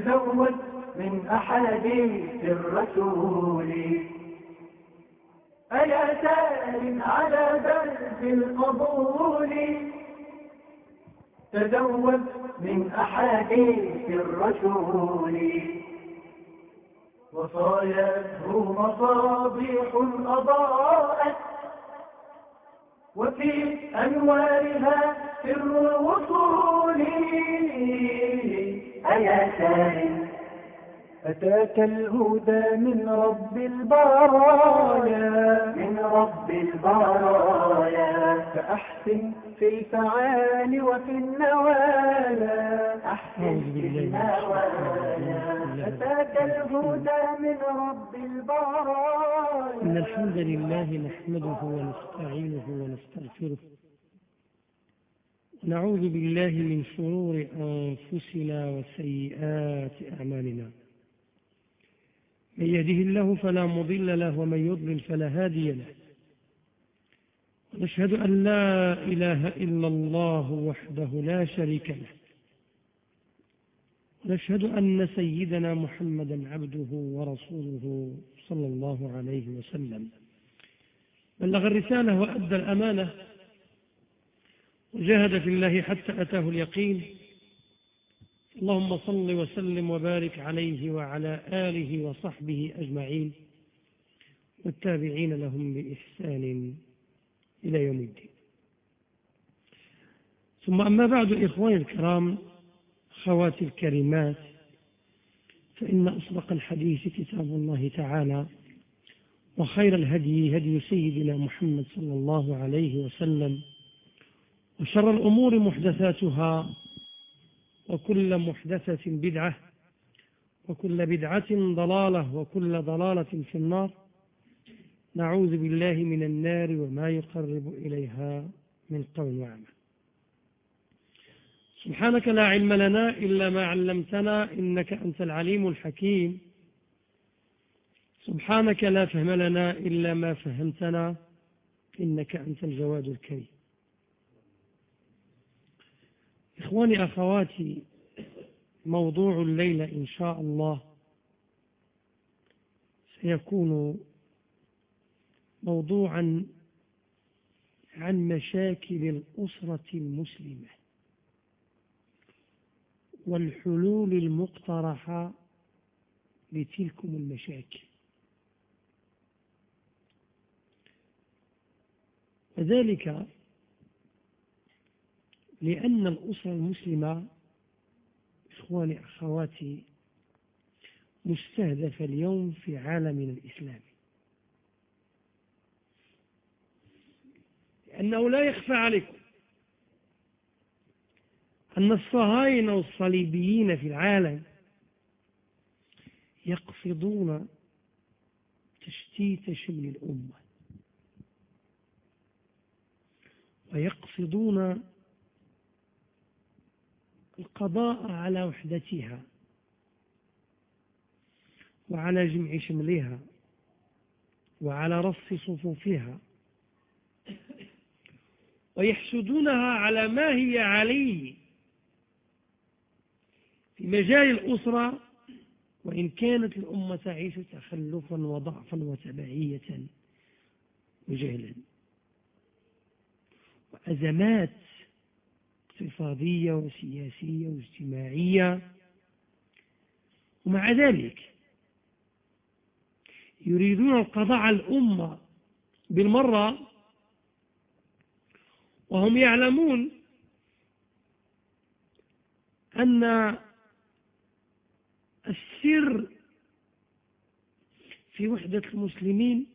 تزود من أحاديث الرسول. أيا سائل على درب القبول؟ تزود من أحاديث الرسول. وصايته مصابيح أضاءت. وفي أنوارها سر الوصول. أيا سائل أتاك الهدى من رب البرايا. من رب البرايا. فأحسن في الفعال وفي النوايا. أحسن في النوايا. أتاك الهدى من رب البرايا. إن الحمد لله نحمده ونستعينه ونستغفره. نعوذ بالله من شرور أنفسنا وسيئات أعمالنا. من يهده الله فلا مضل له ومن يضلل فلا هادي له. ونشهد أن لا إله إلا الله وحده لا شريك له. ونشهد أن سيدنا محمدا عبده ورسوله صلى الله عليه وسلم. بلغ الرسالة وأدى الأمانة وجاهد في الله حتى أتاه اليقين. اللهم صل وسلم وبارك عليه وعلى آله وصحبه أجمعين. والتابعين لهم بإحسان إلى يوم الدين. ثم أما بعد إخواني الكرام خواتي الكريمات فإن أصدق الحديث كتاب الله تعالى وخير الهدي هدي سيدنا محمد صلى الله عليه وسلم وشر الأمور محدثاتها وكل محدثة بدعة وكل بدعة ضلالة وكل ضلالة في النار. نعوذ بالله من النار وما يقرب إليها من قول وعمل. سبحانك لا علم لنا إلا ما علمتنا إنك أنت العليم الحكيم. سبحانك لا فهم لنا إلا ما فهمتنا إنك أنت الجواد الكريم. إخواني أخواتي موضوع الليلة إن شاء الله سيكون موضوعا عن مشاكل الأسرة المسلمة والحلول المقترحة لتلكم المشاكل. وذلك لأن الأسرة المسلمة إخواني أخواتي مستهدفة اليوم في عالمنا الإسلامي لأنه لا يخفى عليكم أن الصهاينة والصليبيين في العالم يقصدون تشتيت شمل الأمة ويقصدون القضاء على وحدتها وعلى جمع شملها وعلى رص صفوفها. ويحسدونها على ما هي عليه في مجال الأسرة وإن كانت الأمة تعيش تخلفا وضعفا وتبعية وجهلا. وأزمات اقتصادية وسياسية واجتماعية. ومع ذلك يريدون القضاء على الأمة بالمرة وهم يعلمون أن السر في وحدة المسلمين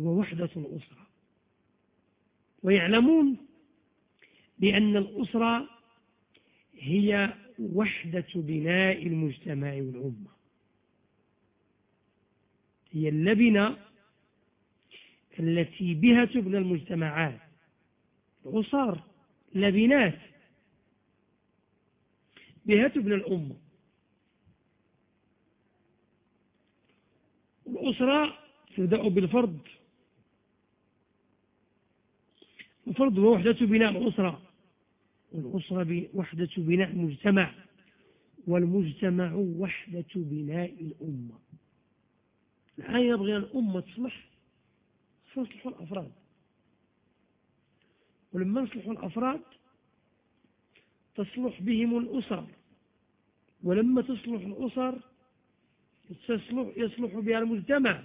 هو وحدة الأسرة ويعلمون بأن الأسرة هي وحدة بناء المجتمع والأمة. هي اللبنة التي بها تبنى المجتمعات. الأسر لبنات. بها تبنى الأمة. الأسرة تبدأ بالفرد. الفرد هو وحدة بناء الأسرة. والأسرة وحدة بناء مجتمع والمجتمع وحدة بناء الأمة. الآن يبغي الأمة تصلح فيصلح الأفراد. ولما يصلح الأفراد تصلح بهم الأسر. ولما تصلح الأسر تصلح يصلح بها المجتمع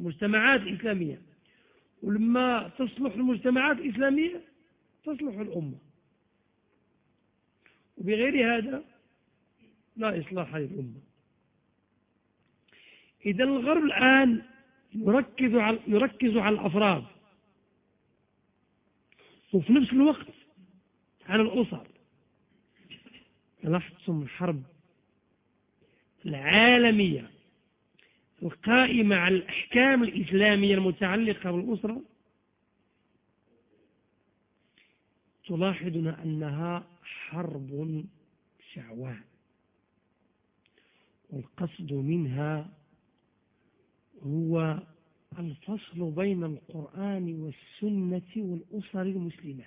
المجتمعات الإسلامية. ولما تصلح المجتمعات الإسلامية تصلح الأمة. وبغير هذا لا إصلاح للأمة. إذا الغرب الآن يركز على يركز على الأفراد. وفي نفس الوقت على الأسر. لاحظتم الحرب العالمية القائمة على الأحكام الإسلامية المتعلقة بالأسرة؟ تلاحظون أنها حرب شعواء والقصد منها هو الفصل بين القرآن والسنة والأسر المسلمة.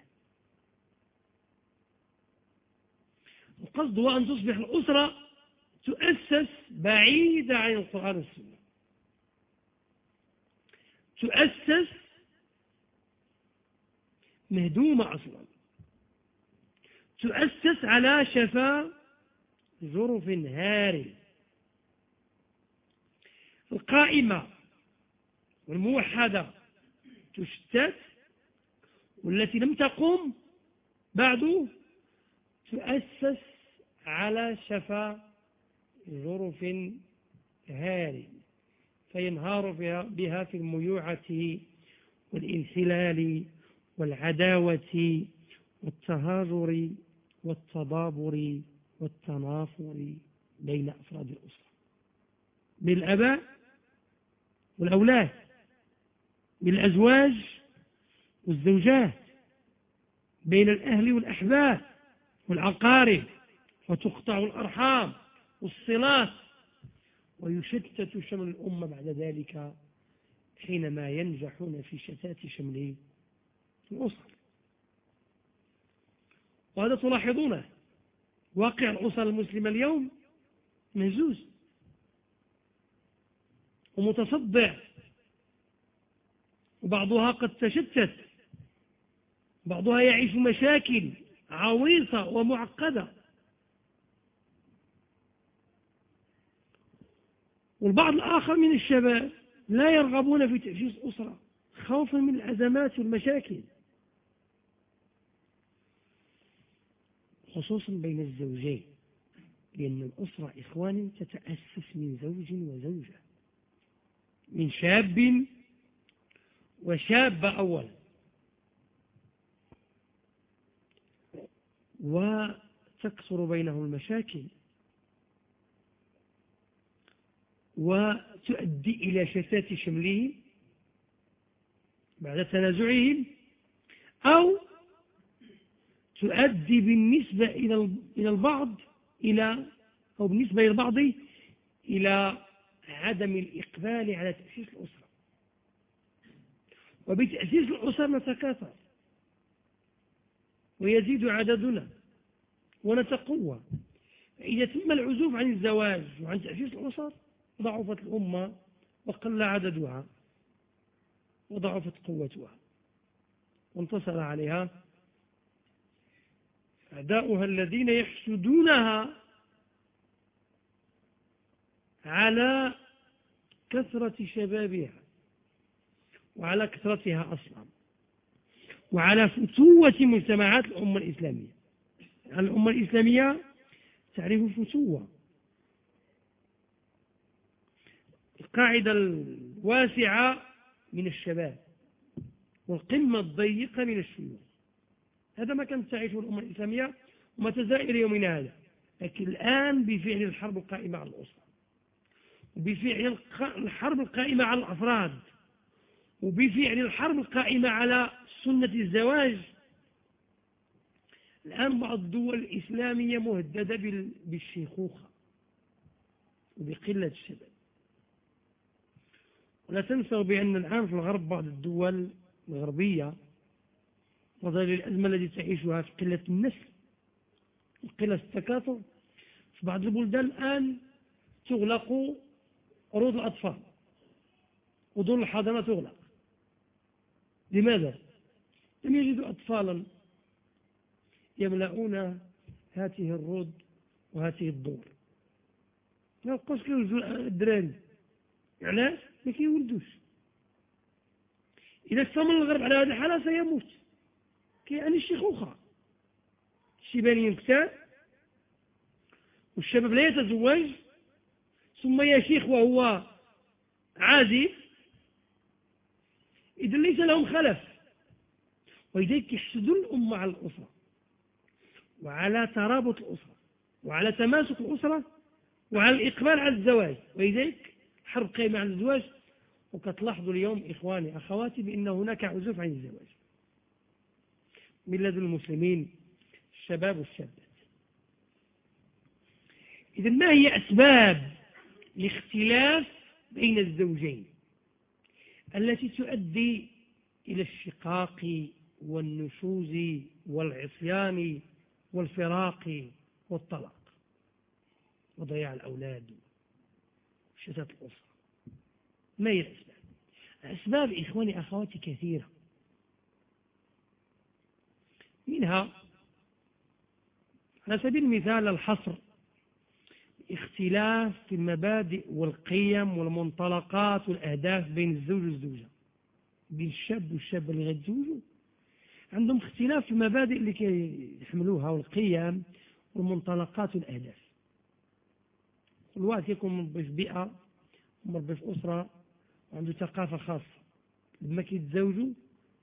القصد هو أن تصبح الأسرة تؤسس بعيدة عن القرآن والسنة. تؤسس مهدومة أصلا. تؤسس على شفا جرف هاري القائمة والموحدة تشتت والتي لم تقم بعد تؤسس على شفا جرف هار. فينهار بها في الميوعة والانحلال والعداوة والتهاجر والتضابر والتنافر بين أفراد الأسرة. بالأباء والأولاد بالأزواج والزوجات بين الأهل والأحباب والعقارب وتقطع الأرحام والصلات. ويشتت شمل الأمة بعد ذلك حينما ينجحون في شتات شمل الأسر وهذا تلاحظونه. واقع الأسر المسلمة اليوم مهزوز ومتصدع. وبعضها قد تشتت. بعضها يعيش مشاكل عويصة ومعقدة. والبعض الآخر من الشباب لا يرغبون في تأسيس أسرة خوفا من الأزمات والمشاكل. خصوصا بين الزوجين لأن الأسرة إخواني تتأسس من زوج وزوجة. من شاب وشاب أولا وتكثر بينهم المشاكل. وتؤدي إلى شتات شملهم بعد تنازعهم أو تؤدي بالنسبة إلى البعض إلى أو بالنسبة للبعض إلى عدم الإقبال على تأسيس الأسرة. وبتأسيس الأسر نتكاثر. ويزيد عددنا. ونتقوى. إذا تم العزوف عن الزواج وعن تأسيس الأسر ضعفت الأمة وقل عددها وضعفت قوتها. وانتصر عليها أعداؤها الذين يحسدونها على كثرة شبابها وعلى كثرتها أصلا وعلى فتوة مجتمعات الأمة الإسلامية. الأمة الإسلامية تعرف فتوة. القاعدة الواسعة من الشباب والقمة الضيقة من الشيوخ. هذا ما كانت تعيشه الأمة الإسلامية وما تزال يومنا هذا. لكن الآن بفعل الحرب القائمة على الأسرة. وبفعل الحرب القائمة على الأفراد. وبفعل الحرب القائمة على سنة الزواج. الآن بعض الدول الإسلامية مهددة بالشيخوخة. وبقلة الشباب. ولا تنسوا بأن الآن في الغرب بعض الدول الغربية وظل الأزمة التي تعيشها في قلة النسل وقلة التكاثر في بعض البلدان الآن تغلق عروض الأطفال ودور الحضانة تغلق. لماذا؟ لم يجدوا أطفالا يملؤون هذه الروض وهذه الدور. ما بقاش كيولدوا الدراري. علاش؟ ما كيولدوش إذا استمر الغرب على هذه الحالة سيموت. كيعني الشيخوخة الشيبان ينكتاب والشباب لا يتزوج. ثم يشيخ وهو عازف إذا ليس لهم خلف. ولذلك يحسدون الأمة على الأسرة. وعلى ترابط الأسرة. وعلى تماسك الأسرة. وعلى الإقبال على الزواج. ولذلك حرب قائمة على الزواج. وكتلاحظوا اليوم إخواني أخواتي بأن هناك عزوف عن الزواج. من لدى المسلمين الشباب والشابات. إذا ما هي أسباب الاختلاف بين الزوجين التي تؤدي إلى الشقاق والنشوز والعصيان والفراق والطلاق؟ وضياع الأولاد وشتات الأسرة. ما هي الأسباب؟ أسباب إخواني أخواتي كثيرة. منها على سبيل المثال الحصر اختلاف في المبادئ والقيم والمنطلقات والأهداف بين الزوج والزوجة. بين الشاب والشابة اللي غيتزوجوا عندهم اختلاف في المبادئ اللي كيحملوها والقيم والمنطلقات والأهداف. كل واحد يكون مربي في بيئة مربي في أسرة وعنده ثقافة خاصة. لما كيتزوجوا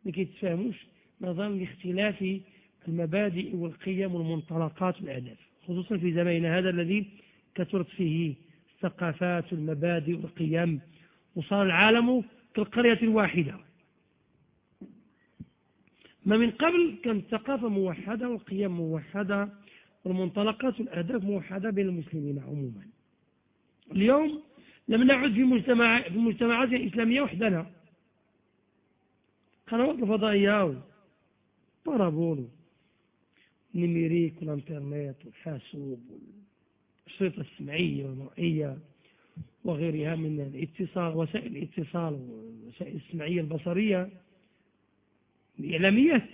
ما كيتفاهموش نظرا لاختلاف المبادئ والقيم والمنطلقات والأهداف خصوصا في زماننا هذا الذي كثرت فيه الثقافات والمبادئ والقيم وصار العالم كالقرية الواحدة. ما من قبل كانت الثقافة موحدة والقيم موحدة والمنطلقات والأهداف موحدة بين المسلمين عموما. اليوم لم نعد في مجتمع في المجتمعات الإسلامية وحدنا. قنوات الفضائية بارابول النميريك والانترنت والحاسوب والشريطة السمعية والمرئية وغيرها من الاتصال وسائل الاتصال والوسائل السمعية البصرية الإعلاميات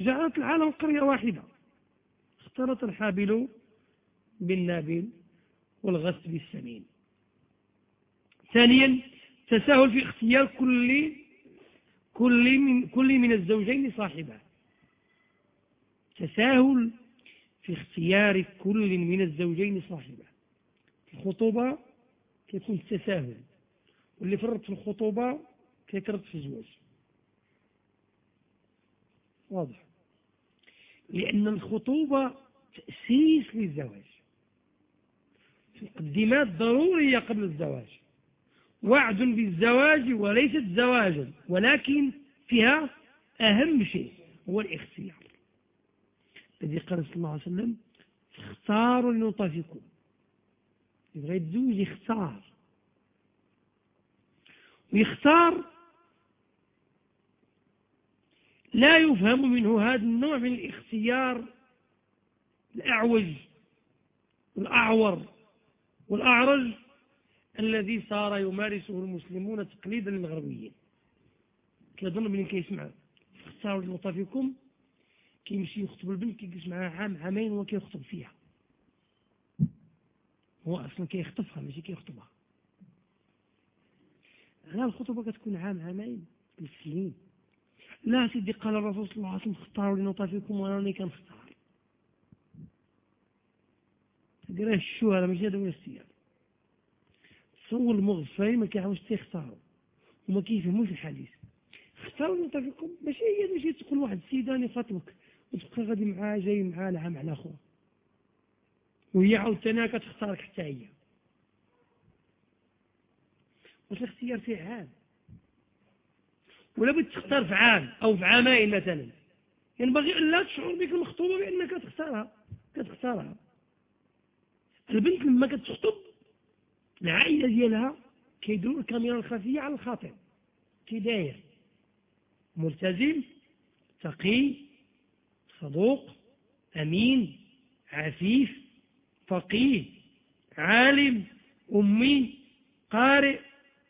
جعلت العالم قرية واحدة اختلط الحابل بالنابل والغث بالسمين ثانيا تساهل في اختيار كل كل من كل من الزوجين صاحبه تساهل في اختيار كل من الزوجين صاحبه في الخطوبة كيكون التساهل واللي فرط في الخطوبة كيكرط في الزواج. واضح. لأن الخطوبة تأسيس للزواج. مقدمات ضرورية قبل الزواج. وعد بالزواج وليست زواجا ولكن فيها أهم شيء هو الاختيار. الذي قال صلى الله عليه وسلم اختاروا لنطفكم يبغى يتزوج يختار ويختار لا يفهم منه هذا النوع من الاختيار الأعوج والأعور والأعرج. الذي صار يمارسه المسلمون تقليدا للغربيين. كيظن بلي كيسمع اختاروا لنطفكم كيمشي يخطب البنت كيجلس معها عام عامين وهو كيخطب فيها. هو أصلا كيخطفها ماشي كيخطبها. لا الخطبة كتكون عام عامين بالسنين لا سيدي قال الرسول صلى الله عليه وسلم اختاروا لنطفكم وأنا راني كنختار. قراه الشهرة ماشي هذا هو السير تصور المغفرين ما كيعرفوش تيختاروا وما كيفهموش الحديث. اختاروا لنطفكم ماشي هي ماشي تقول واحد السيدة راني خاطبك وتبقى غادي معاه جاي معاه لعام على خوه وهي عاوتاني كتختارك حتى هي. واش الاختيار فيه عام؟ ولا بغيت تختار في عام أو في عامين مثلا؟ ينبغي يعني لا تشعر بك المخطوبة بأنك تختارها كتختارها. البنت لما كتخطب العائلة ديالها كيديروا الكاميرا الخفية على الخاطر. كي داير ملتزم تقي صدوق أمين عفيف فقيه عالم أمي قارئ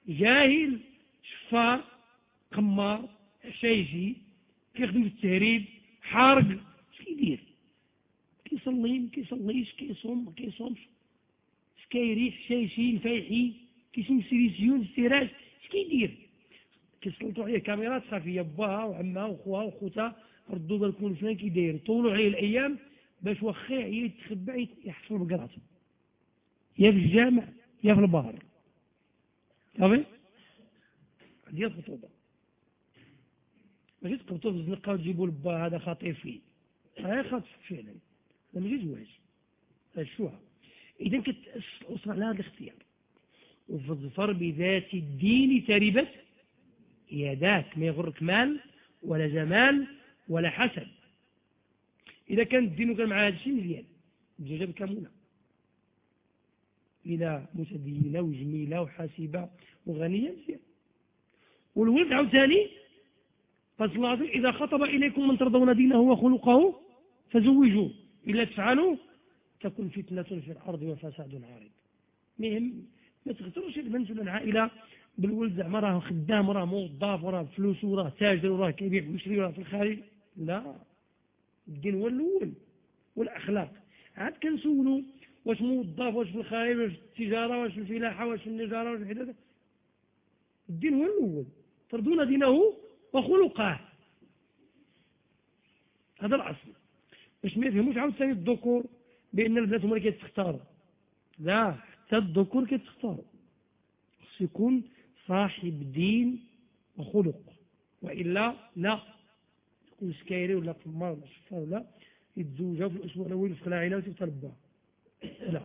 جاهل شفار قمار عشايشي كيخدم في التهريب حارق كيدير؟ كيصلي كيصليش كيصوم ما كيصومش. سكايري حشايشي فايحي كيسم سيريسيون سيراج اش كيدير كيسلطوا عليه كاميرات خفيه باها وعمها وخوها وخوتها ردوا بالكم فلان كيداير طولوا عليه الأيام باش واخا يتخبى يحصل بقراته يا في الجامع يا في البحر صافي؟ ديال الخطوبة. ماشي تقبطوا في الزنقة وتجيبوا لبا هذا خطير فيه. هاي خاطف فعلا. هذا ماشي زواج. هذا كتاسس الاسره على هذا الاختيار. وفظفر بذات الدين تربت يداك ما يغرك مال ولا جمال ولا حسد. إذا كان الدين وكان مع هذا الشيء مزيان. الزوجة بكامونة إلى متدينة وجميلة وحاسبة وغنية مزيان. والولد عاوتاني صلى الله إذا خطب إليكم من ترضون دينه وخلقه فزوجوه. إلا تفعلوا تكون فتنة في الأرض وفساد عارض مهم ما البنت ولا العائلة بالولد زعما راه خدام وراه موظف وراه فلوس وراه تاجر وراه كيبيع ويشري وراه في الخارج. لا الدين هو الأول والأخلاق. عاد كنسولوا واش موظف واش في الخارج واش في التجارة واش في الفلاحة واش في النجارة واش في الحداثه الدين هو الأول. ترضون دينه وخلقه. هذا الأصل. باش ما يفهموش عاوتاني الذكور بأن البنات هما اللي كيتختاروا. لا حتى الذكور كيتختاروا. خص يكون صاحب دين وخلق. وإلا لا. يكون سكايري ولا قمار ولا شفار ولا. يتزوجها في الأسبوع الأول يفقنا عينها ويصيفطها لباها لا.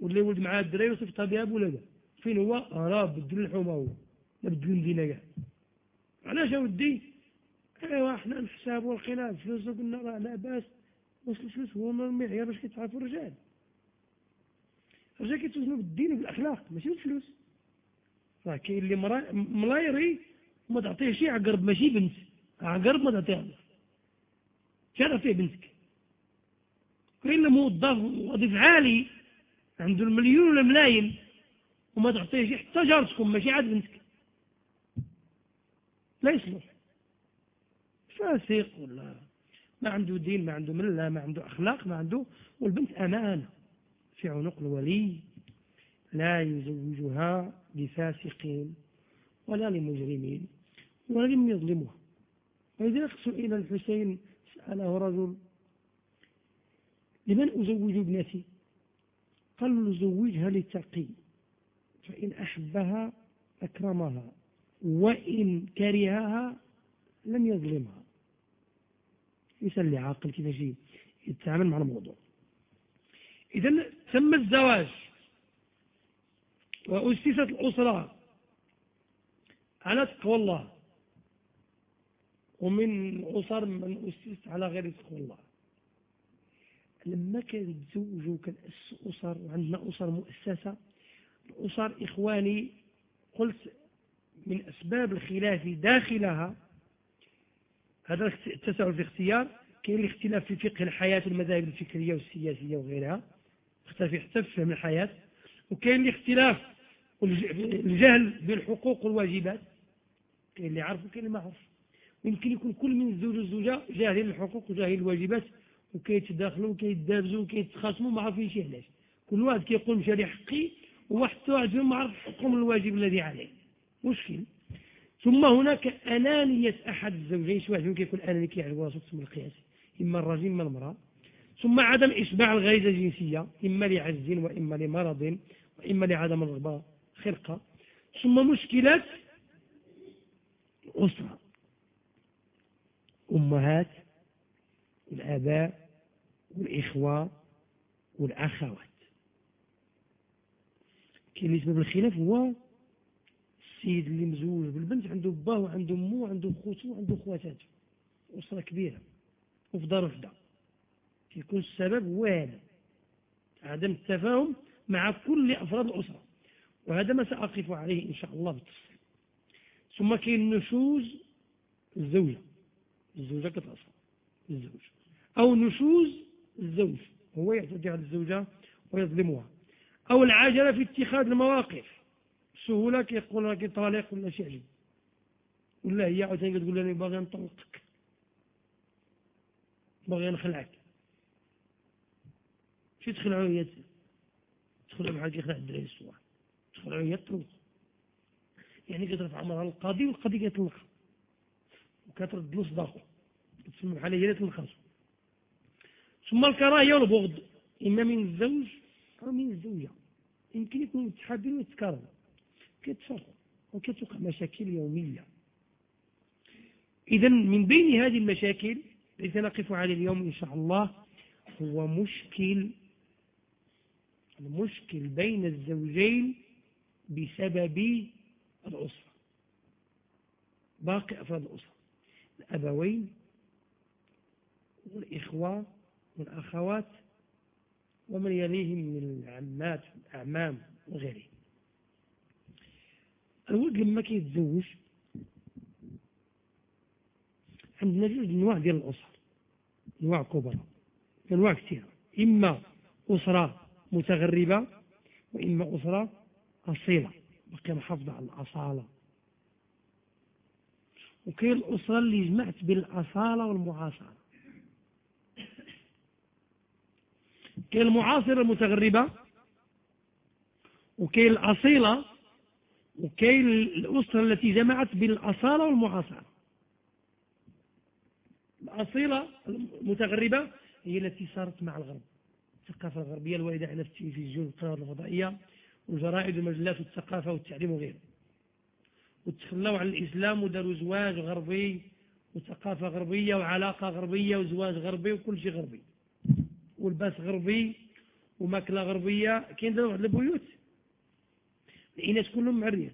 ولا يولد معاه الدراري ويصيفطها بها بولادها فين هو؟ راه بدل الحومه هو. لا بدل المدينة كاع. علاش اودي ايوا حنا نحسابوا لقينا الفلوس وقلنا راه لا بأس. واش الفلوس هو المعيار باش كيتعرفوا الرجال. الرجال كيتوزنوا بالدين وبالاخلاق ماشي بالفلوس. راه كاين اللي ملايري وما تعطيه شي عقرب ماشي بنت عقرب ما تعطيها شرف فيه بنتك. كاين موظف وظيف عالي عنده المليون ولا ملايين وما تعطيه حتى جارتكم ماشي عاد بنتك. لا يصلح. فاسق ولا ما عنده دين ما عنده مله ما عنده أخلاق ما عنده والبنت أمانة. في عنق الولي لا يزوجها لفاسقين ولا لمجرمين ولا لمن يظلمها فإذا سئل الحسين سأله رجل لمن أزوج ابنتي؟ قال له زوجها لتقي فإن أحبها أكرمها وإن كرهها لم يظلمها. يسأل لي عاقل كيف يتعامل مع الموضوع. إذا تم الزواج. وأسست الأسرة على تقوى الله. ومن أسر من أسست على غير تقوى الله. لما كنتزوجوا كنأسسوا أسر وعندنا أسر مؤسسة. الأسر إخواني قلت من أسباب الخلاف داخلها هذا التساؤل في اختيار. كاين الاختلاف في فقه الحياة والمذاهب الفكرية والسياسية وغيرها. اختلاف حتى في فهم الحياة. وكاين الاختلاف الجهل بالحقوق والواجبات. كاين اللي عارف وكاين اللي ما عرف يمكن يكون كل من الزوج والزوجة جاهل الحقوق وجاهل الواجبات وكيتداخلوا وكيتدابزوا وكيتخاصموا ما شي علاش. كل واحد كيقول مشى لي حقي وواحد واحد فيهم ما عرف حقهم الواجب الذي عليه. مشكل. ثم هناك أنانية أحد الزوجين شي واحد فيهم كيكون أناني كيعجبو راسو تسمى القياس إما الرجل إما المرأة. ثم عدم إشباع الغريزة الجنسية إما لعجز وإما لمرض وإما لعدم الرغبة خرقة. ثم مشكلات أسرة. أمهات والآباء والإخوة والأخوات. كاين اللي سبب الخلاف هو السيد اللي مزوج بالبنت عنده باه وعنده امه وعنده خوته وعنده خواتاته أسرة كبيرة. وفي دار وحدة. كيكون السبب هو هذا عدم التفاهم مع كل أفراد الأسرة. وهذا ما سأقف عليه إن شاء الله بالتفصيل. ثم كاين نشوز الزوجة. الزوجة كتعصى الزوج. أو نشوز الزوج. هو يعتدي على الزوجة ويظلمها. أو العجلة في اتخاذ المواقف. سهولة كيقول راكي طالق ولا شي عجب ولا هي عاوتاني كتقول لي باغي نطلقك. باغي نخلعك. شي تخلعو هي تخلعو بحال كيخلع الدراري الصغار. تخلعو هي تطلق. يعني كترفع امرها للقاضي والقاضي كيطلقها وكترد له صداقة. تسمى بحال هي اللي تلخص ثم الكراهية والبغض. إما من الزوج أو من الزوجة. يمكن يكونوا متحابين ويتكرهوا كيتفرقوا وكتوقع مشاكل يومية. اذا من بين هذه المشاكل التي نقف عليه اليوم إن شاء الله هو مشكل المشكل بين الزوجين بسبب الأسرة باقي أفراد الأسرة الأبوين والإخوة والأخوات ومن يليهم من العمات والأعمام وغيرهم. الولد لما كيتزوج عندنا جوج انواع ديال الأسر. انواع كبرى انواع كثيرة. إما أسرة متغربة وإما أسرة أصيلة. بقي محافظه على الأصالة. وكاين الأسرة اللي جمعت بين الأصالة والمعاصرة. كاين المعاصرة المتغربة وكاين الأصيلة وكاين الأسرة التي جمعت بين الاصاله والمعاصرة. الأصيلة المتغربة هي التي صارت مع الغرب. الثقافة الغربية الواردة على التلفزيون والقنوات الفضائية والجرائد والمجلات والثقافة والتعليم وغيره وتخلوا عن الإسلام وداروا زواج غربي وثقافة غربية وعلاقة غربية وزواج غربي وكل شيء غربي. والباس غربي وماكلة غربية. كاين دابا واحد البيوت. الإناث كلهم معريات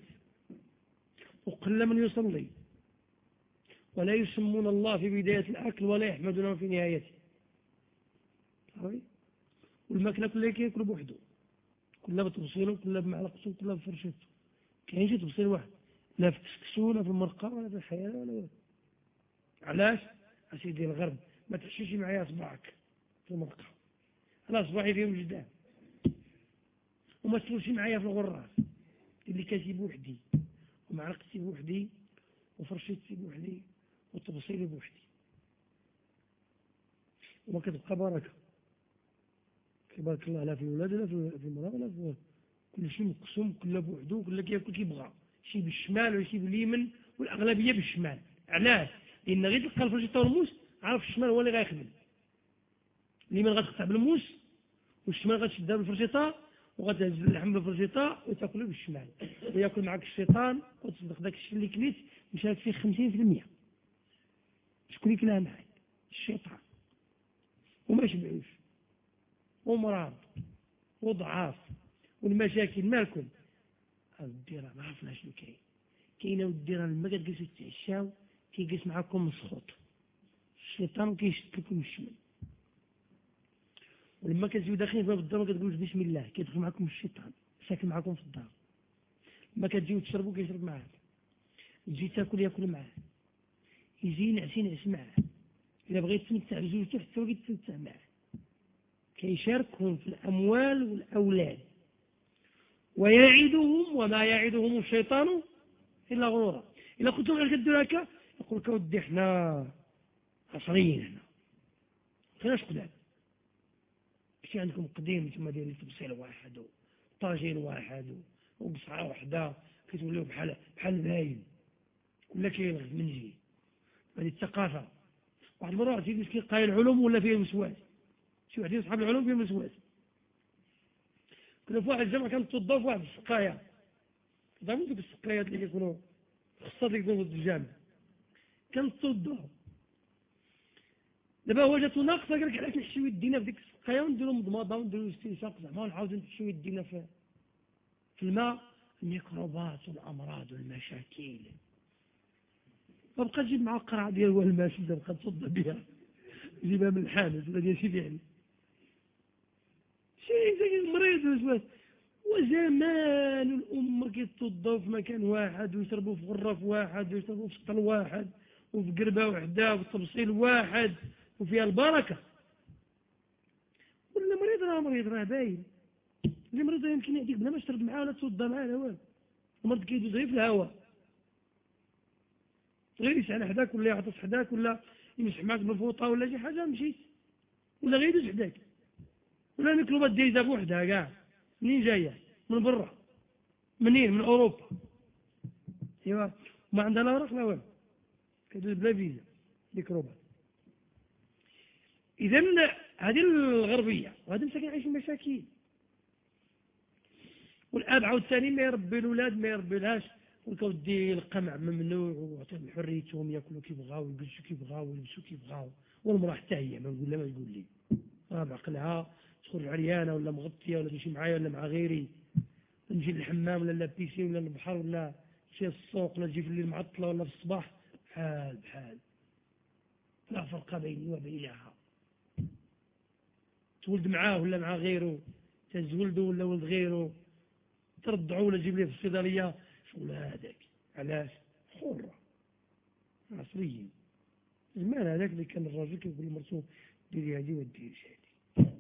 وقل من يصلي. ولا يسمون الله في بداية الأكل ولا يحمدونه في نهايته. والماكلة كلها كياكلوا بوحده. كلها بتبصيله كلها بمعلقته كلها بفرشته. كاين شي تبصيل واحد. لا في التسكسو ولا في المرقة ولا في الحياة ولا علاش؟ أسيدي الغرب ما تحشيش معايا صباعك في المرقة. أنا صباعي فيهم جدان وما تسولش معايا في الغراس اللي كاسي بوحدي ومعلقتي بوحدي وفرشتي بوحدي والتفاصيل بوحدي وما كتبقى بركة. كيبارك الله لا في الولاد لا في المرأة لا في كل شيء مقسوم كل بوحدو كل كياكل كيبغى. شي بالشمال وشي باليمين والأغلبية بالشمال. علاش؟ لأن غير تلقى الفرشيطة والموس عارف الشمال هو اللي غيخدم. اليمين غتقطع بالموس والشمال غتشدها وغتهز اللحم بالفرشيطة وتاكله بالشمال. وياكل معك الشيطان وتصدق داك الشيء اللي كليت مشات فيه 50% شكون يكلها معي الشيطان. وما يشبعوش ومرض وضعاف. والمشاكل مالكم الديرة ما عرفنا شنو كاين. كاينة والديرة لما كتجلسوا تتعشاو كيجلس معاكم مسخوط الشيطان كيشد لكم الشمال. ولما كتجيو داخلين باب الدار ما كتقولوش بسم الله كيدخل معكم الشيطان ساكن معكم في الدار. لما كتجيو تشربوا كيشرب معاك. تجي تاكل ياكل معاك. يجي ينعس ينعس معاه إذا بغيت تمتع بزوجته حتى وقت تمتع معاه كيشاركهم في الأموال والأولاد. ويعدهم وما يعدهم الشيطان إلا غرورا. إلا قلت لهم كدير هكا؟ يقول لك ودي حنا عصريين هنا خلاش قدام شي عندكم قديم ثم دايرين تبصيل واحد وطاجين واحد وقصعة وحدة كتوليو بحال بحال باين ولا كاين من جي هذه الثقافة. واحد المرة واحد مسكين قايل العلوم ولا فيه مسواس شي واحد يصحاب العلوم فيه مسواس كنا في واحد الجامعة كانت توظف واحد السقاية. ضامن ديك السقايات اللي كيكونوا اللي يكونوا ضد الجامع. كانت توظف. دابا هو جاتو ناقصة قال لك علاش نحشيو يدينا في ديك ونديرو مضمضة ونديرو استنشاق زعما ونعاودو نحشيو يدينا في في الماء. الميكروبات والأمراض والمشاكل. فبقى تجيب معها القرعة ديال والماس اللي بقى تصد بها جيبها من الحانس ولا ديال شي فعل. شي مريض وسواس وزمان الأمة كيتوضاو في مكان واحد ويشربوا في غرف واحد ويشربوا في سطل واحد وفي قربة وحدة وتفصيل واحد وفيها البركة. راه مريض راه باين. اللي مريض يمكن يأتيك بلا ما تشرب معاه ولا توضى معاه لا والو. المرض كيدوز غير في الهواء غير يسعل حداك ولا يعطس حداك ولا يمسح معاك بفوطة ولا شي حاجة مشيت ولا غير يدوز حداك. ولا الميكروبات دايزة بوحدها كاع. منين جاية؟ من برا. منين؟ من أوروبا. أيوا. ما عندها لا ورق لا والو. كدوز بلا فيزا. ميكروبات. إذا هذه الغربية وهذا مساكين عايشين مشاكل والآب عاود ثاني ما يربي الأولاد ما يربي لهاش ودي القمع ممنوع وعطيهم حريتهم ياكلوا كي بغاو يجلسوا كي بغاو يلبسوا كي بغاو. والمرأة حتى هي ما نقول لها ما تقول لي. راه بعقلها تخرج عريانة ولا مغطية ولا تمشي معايا ولا مع غيري. نجي للحمام ولا لابيسين ولا للبحر ولا تمشي للسوق ولا تجي في الليل معطلة ولا في الصباح. بحال بحال. لا فرق بيني وبينها. تولد معاه ولا مع غيره؟ تزولده ولا ولد غيره؟ ترضعوا ولا جيب لي في الصيدلية؟ شو هذاك. علاش؟ حرة. عصريين. زمان هذاك اللي كان الراجل كيقول لمرته ديري هذه وديري هذه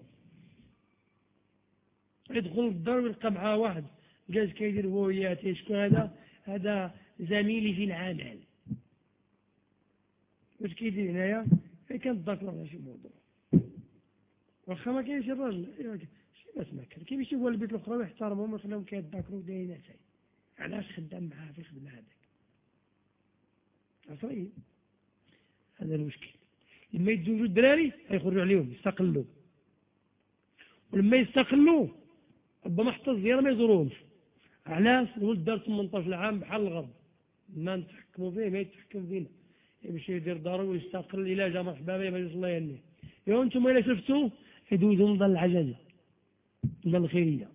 يدخل الدار ويلقى معاه واحد. جالس كيدير هو وياه شكون هذا؟ هذا زميلي في العمل. واش كيدير هنايا؟ كان ذاكر على شي موضوع واخا ما كاينش الراجل ما اسمع كيف يشوفوا البيت الأخرى ويحترمهم ويخليهم كيتذاكروا ساي علاش خدام معاه في خدمة هذاك؟ عصري هذا المشكل. لما يتزوجوا الدراري يخرجوا عليهم يستقلوا. ولما يستقلوا ربما حتى الزيارة ما يزوروهمش علاش؟ الولد دار 18 عام بحال الغرب. ما نتحكموا فيه ما يتحكم فينا. يمشي يدير دارو ويستقل إلى جا مرحبا به ما الله يهنيه يا أنتم إلا شفتوا يدوزوا نضل العجزه من الخيرية.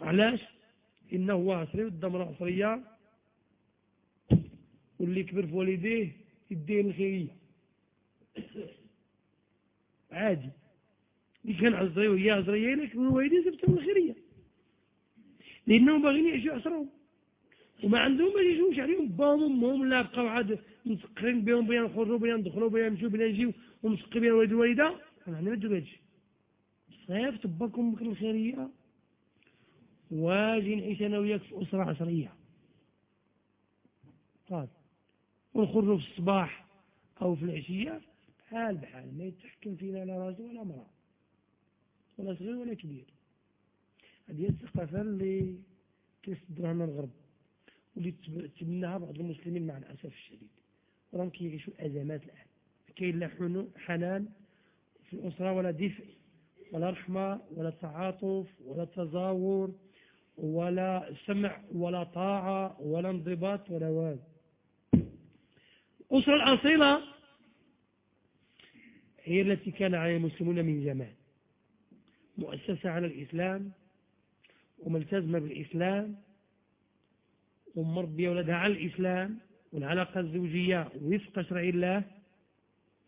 علاش؟ إنه هو عصري والدمرة عصرية واللي كبر في والديه يديه الخيرية. عادي. اللي كان عصري وهي عصرية لكن والديه سبتهم الخيرية. لأنهم باغيين يعيشوا عصرهم. وما عندهم ما يجوش عليهم. باهم امهم لا بقاو عاد مسقرين بهم بين يخرجوا بين يدخلوا بين يمشوا بين يجيو ومسقي بين الوالد والوالدة. أنا ما نديرو هادشي صيف تبكم بكل الخيرية. واجي نعيش أنا وياك في أسرة عصرية. قال ونخرجوا في الصباح أو في العشية بحال بحال ما يتحكم فينا لا راجل ولا امرأة. ولا صغير ولا كبير. هذه الثقافة اللي كيصدرها من الغرب واللي تبناها بعض المسلمين مع الأسف الشديد. وراهم كيعيشوا أزمات الآن. كاين لا حنان في الأسرة ولا دفء. ولا رحمة ولا تعاطف ولا تزاور ولا سمع ولا طاعة ولا انضباط ولا واد. الأسرة الأصيلة هي التي كان عليها المسلمون من زمان. مؤسسة على الإسلام وملتزمة بالإسلام ومربية ولدها على الإسلام والعلاقة الزوجية وفق شرع الله.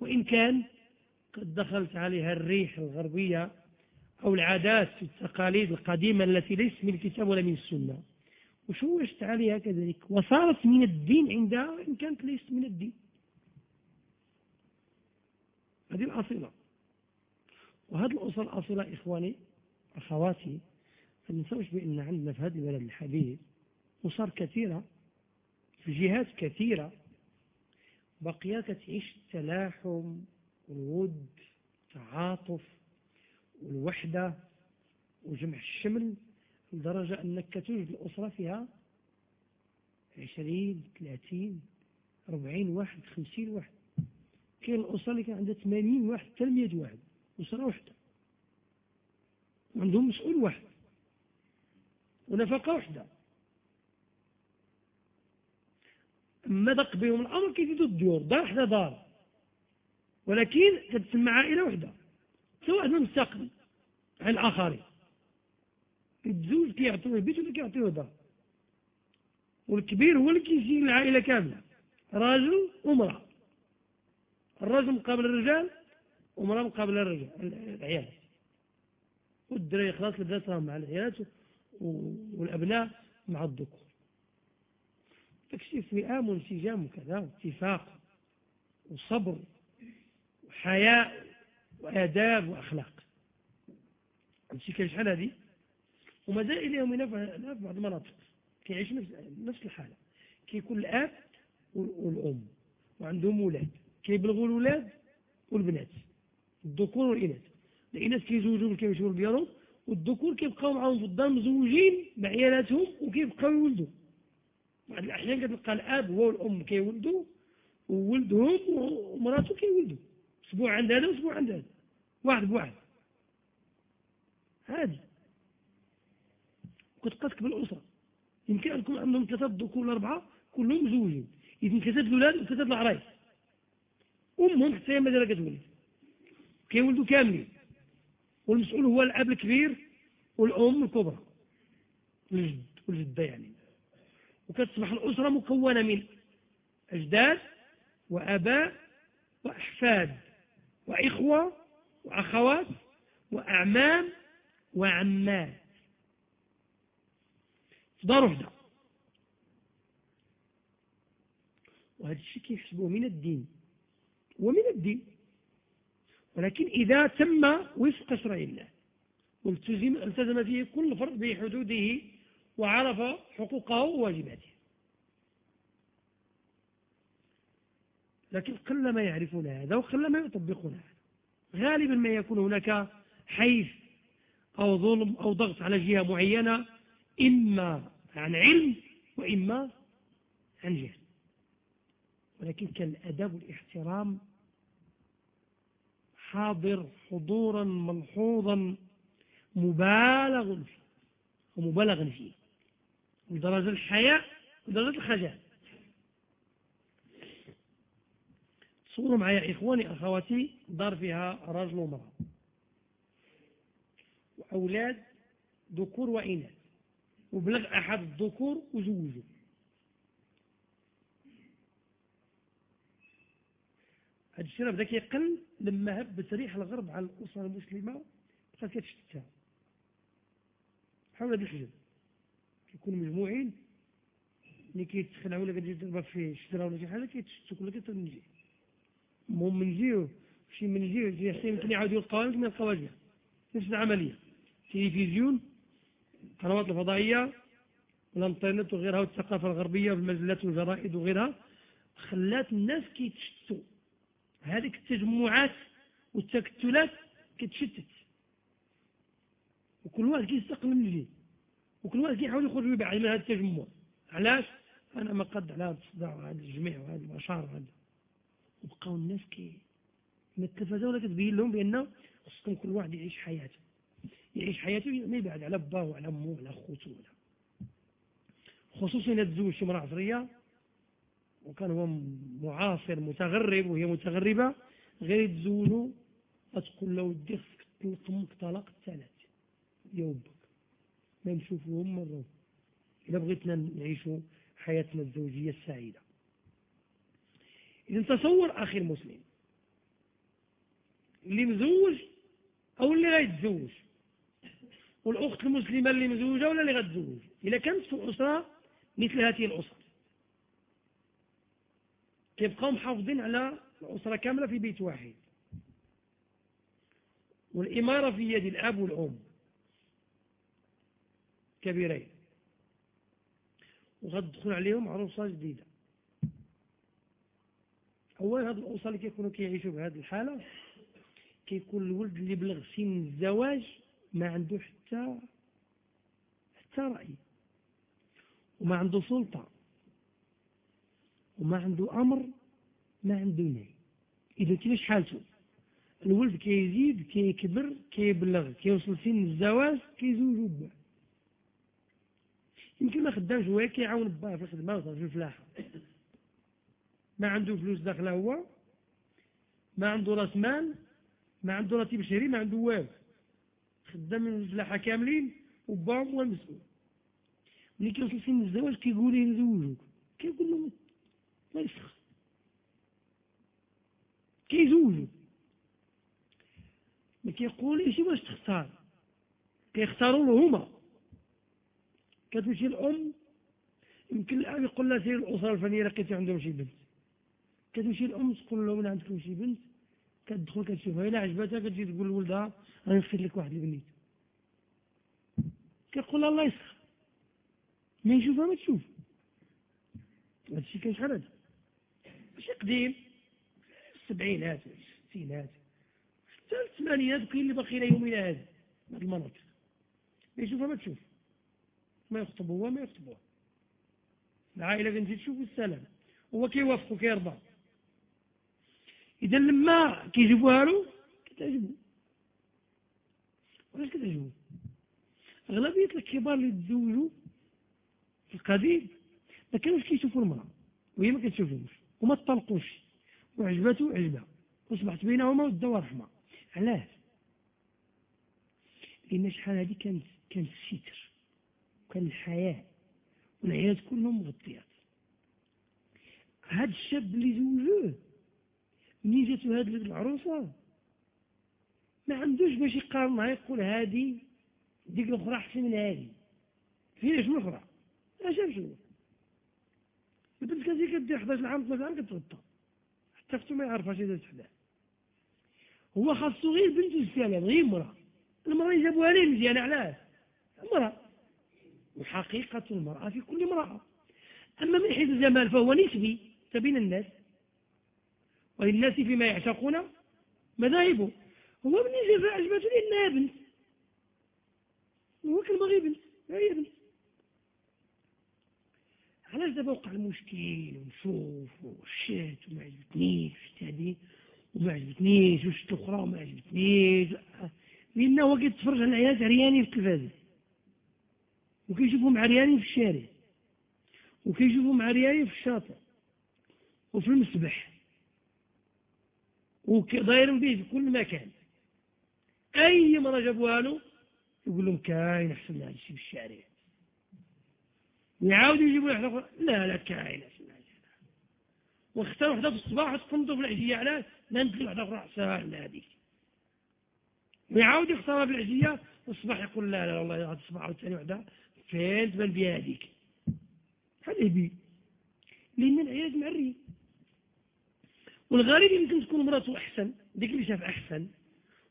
وإن كان قد دخلت عليها الريح الغربية أو العادات التقاليد القديمة التي ليست من الكتاب ولا من السنة. وشوشت عليها كذلك. وصارت من الدين عندها وإن كانت ليست من الدين. هذه الأصيلة. وهذه الأصول الأصيلة إخواني أخواتي ما ننسوش بأن عندنا في هذه البلد الحديث أسر كثيرة في جهات كثيرة بقيات تعيش التلاحم والود تعاطف والوحدة وجمع الشمل لدرجة أنك توجد الأسرة فيها عشرين ثلاثين أربعين واحد خمسين واحد. كاين الأسرة اللي كان عندها ثمانين واحد حتى واحد. أسرة واحدة وعندهم مسؤول واحد. ونفقة واحدة أما بهم الأمر كيزيدوا الديور؟ دار واحدة دار. ولكن تتسمى عائلة واحدة سواء من مستقبل عن الآخرين. الزوج كيعطيوه البيت ولا كيعطيوه دار والكبير هو اللي كيجي العائلة كاملة راجل ومرأة الرجل مقابل الرجال ومرأة مقابل الرجال العيال. والدراري خلاص البنات راهم مع العيالات والأبناء مع الذكور. تكشف فئام وانسجام وكذا واتفاق وصبر. وحياء وآداب وأخلاق. هادشي كاين شحال هذه ومازال اليوم هنا في بعض المناطق كيعيش نفس نفس الحالة. كيكون الآب والأم وعندهم ولاد. كيبلغوا الولاد والبنات. الذكور والإناث. الإناث كيزوجوا كيمشيو ديالهم والذكور كيبقاو معاهم في الدار مزوجين بعيالاتهم وكيبقاو يولدوا. بعض الأحيان كتلقى الأب هو والأم كيولدوا وولدهم ومراته كيولدوا. أسبوع عند هذا وأسبوع عند هذا. واحد بواحد. عادي وكتقاسك بالأسرة. يمكن أن يكون عندهم ثلاثة ذكور ولا أربعة كلهم مزوجين. يمكن ثلاثة الأولاد وثلاثة العرايس. أمهم حتى هي مازال كتولد. كيولدوا كاملين. والمسؤول هو الأب الكبير والأم الكبرى. الجد والجدة يعني. وكتصبح الأسرة مكونة من أجداد وأباء وأحفاد. وإخوة وأخوات وأعمام وعمات. دار وحدة. وهذا الشيء كيحسبوه من الدين. ومن الدين. ولكن إذا تم وفق شرع الله والتزم التزم فيه كل فرد بحدوده وعرف حقوقه وواجباته. لكن قل ما يعرفون هذا وقل ما يطبقون هذا. غالبا ما يكون هناك حيث أو ظلم أو ضغط على جهة معينة إما عن علم وإما عن جهل. ولكن كان الأدب والاحترام حاضر حضورا ملحوظا مبالغ فيه ومبالغ فيه. لدرجة الحياء ودرجة الخجل. تصوروا معي إخواني أخواتي دار فيها رجل ومرأة. وأولاد ذكور وإناث. وبلغ أحد الذكور وزوجه. هذا الشيء بدا كيقل لما هب تريح الغرب على الأسرة المسلمة بقات كتشتتها بحال هذا الحجب كيكونوا مجموعين ملي كيتخلعوا ولا كتجي تضرب في شجرة ولا شي حاجة كيتشتوا كلها كتنجي المهم منجيو شي منجيو شي حتى يمكن يلقاوها يمكن ما يلقاوهاش نفس العملية. تلفزيون قنوات الفضائية والانترنت وغيرها والثقافة الغربية والمجلات والجرائد وغيرها خلات الناس كيتشتوا هذيك التجمعات والتكتلات كتشتت. وكل واحد كيستقل من جديد وكل واحد كيحاول يخرج ويبعد من هذا التجمع. علاش؟ أنا ما قد على هذا الصداع وهذا الجميع وهذا الاشعار وهذا. وبقاو الناس كي من التلفزه ولا كتبين لهم بأن خصكم كل واحد يعيش حياته. يعيش حياته ما يبعد على باه وعلى أمه وعلى خوته ولا. خصوصا إذا تزوج شي امرأة عصرية وكان هو معاصر متغرب وهي متغربة غير يتزوجوا تقول له ودي خصك تطلق أمك طلاق الثلاث. يا وبك ما نشوفوهم مرة. إذا بغيتنا نعيشوا حياتنا الزوجية السعيدة. إذا تصور أخي المسلم. اللي مزوج أو اللي غيتزوج. والأخت المسلمة اللي مزوجة ولا اللي غتزوج. إذا كانت في أسرة مثل هذه الأسر كيبقاو محافظين على الأسرة كاملة في بيت واحد. والإمارة في يد الأب والأم. كبيرين. وغتدخل عليهم عروسة جديدة. أولا هذه الأسرة اللي كيكونوا كيعيشوا بهذه الحالة؟ كيكون الولد اللي بلغ سن الزواج ما عنده حتى حتى رأي. وما عنده سلطة. وما عنده أمر ما عنده نهي. إذا كيفاش حالته الولد كيزيد كيكبر كيبلغ كيوصل سن الزواج كيزوجو باه يمكن ما خدامش هو كيعاون باه في الخدمة وصافي في الفلاحة. ما عنده فلوس داخله هو ما عنده راس مال ما عنده راتب شهري ما عنده والو. خدام من الفلاحة كاملين وباهم هو المسؤول ملي كيوصل سن الزواج كيقول ليه نزوجوك كيقول له ما يسخ كيزوجوا ما كيقوليش واش تختار كيختاروا له هما. كتمشي الام يمكن الأب يقول لها سير الأسرة الفنية لقيتي عندهم شي بنت. كتمشي الأم تقول له من عندكم شي بنت كتدخل كتشوفها إلا عجبتها كتجي تقول لولدها غنفير لك واحد البنيت كيقول الله يسخر. ما يشوفها ما تشوف. هذا الشيء كان شحال هذا؟ ماشي قديم. السبعينات الستينات حتى الثمانينات كاين اللي باقي إلى يومنا هذا هذه المناطق ما يشوفها ما تشوف. ما يخطب هو ما يخطب هو العائلة كنتي تشوف السلام. هو كيوافقوا كيرضى. إذا لما كيجيبوها له كتعجبو. وعلاش كتعجبو؟ أغلبية الكبار اللي تزوجوا في القديم ما كانوش كيشوفوا المرأة وهي ما كتشوفهمش وما تطلقوش. وعجبته عجبها وصبحت بينهما ودة ورحمة علاش؟ لأن شحال هذه كانت كانت الستر وكان الحياة والعيال كلهم مغطيات. هاد الشاب اللي زوجوه منين جاتو هاد العروسة. ما عندوش باش يقارنها يقول هادي ديك الأخرى أحسن من هادي. فين شنو الاخرى لا شاف شنو. البنت كانت كدير 11 عام 12 عام كتغطى. حتى اختو ما يعرفهاش إذا تحداه هو خاصو غير بنت السلام غير مرأة. المرأة جابوها ليه مزيانة علاش؟ مرأة. وحقيقة المرأة في كل امرأة أما من حيث الجمال فهو نسبي تبين الناس. وللناس فيما يعشقون مذاهبه هو من يجي فأعجبته لأنها بنت هو كالبغي بنت هي بنت علاش دابا وقع المشكل؟ ونشوف وشات وما عجبتنيش وشت هادي وما عجبتنيش وشت الاخرى وما عجبتنيش. لأنه هو كيتفرج على العيال عريانين في التلفازه وكيشوفهم عريانين في الشارع. وكيشوفهم عريانين في الشاطئ. وفي المسبح. ودايرين به في كل مكان. أي مرة جابوها له يقول لهم كاين أحسن من هذا الشيء في الشارع. ويعاودوا يجيبوا أخرى لا لا كاين أحسن من هذا واختار واحدة في الصباح وتقنطوا في العشية على لا ندخل واحدة أخرى أحسن من هذيك. ويعاود يختارها في العشية والصباح يقول لا لا والله هذا الصباح ثاني واحدة. فين تبان بها هذيك؟ هذا يبي لأن العيال معري. والغالب يمكن تكون مراته أحسن ديك اللي شاف أحسن.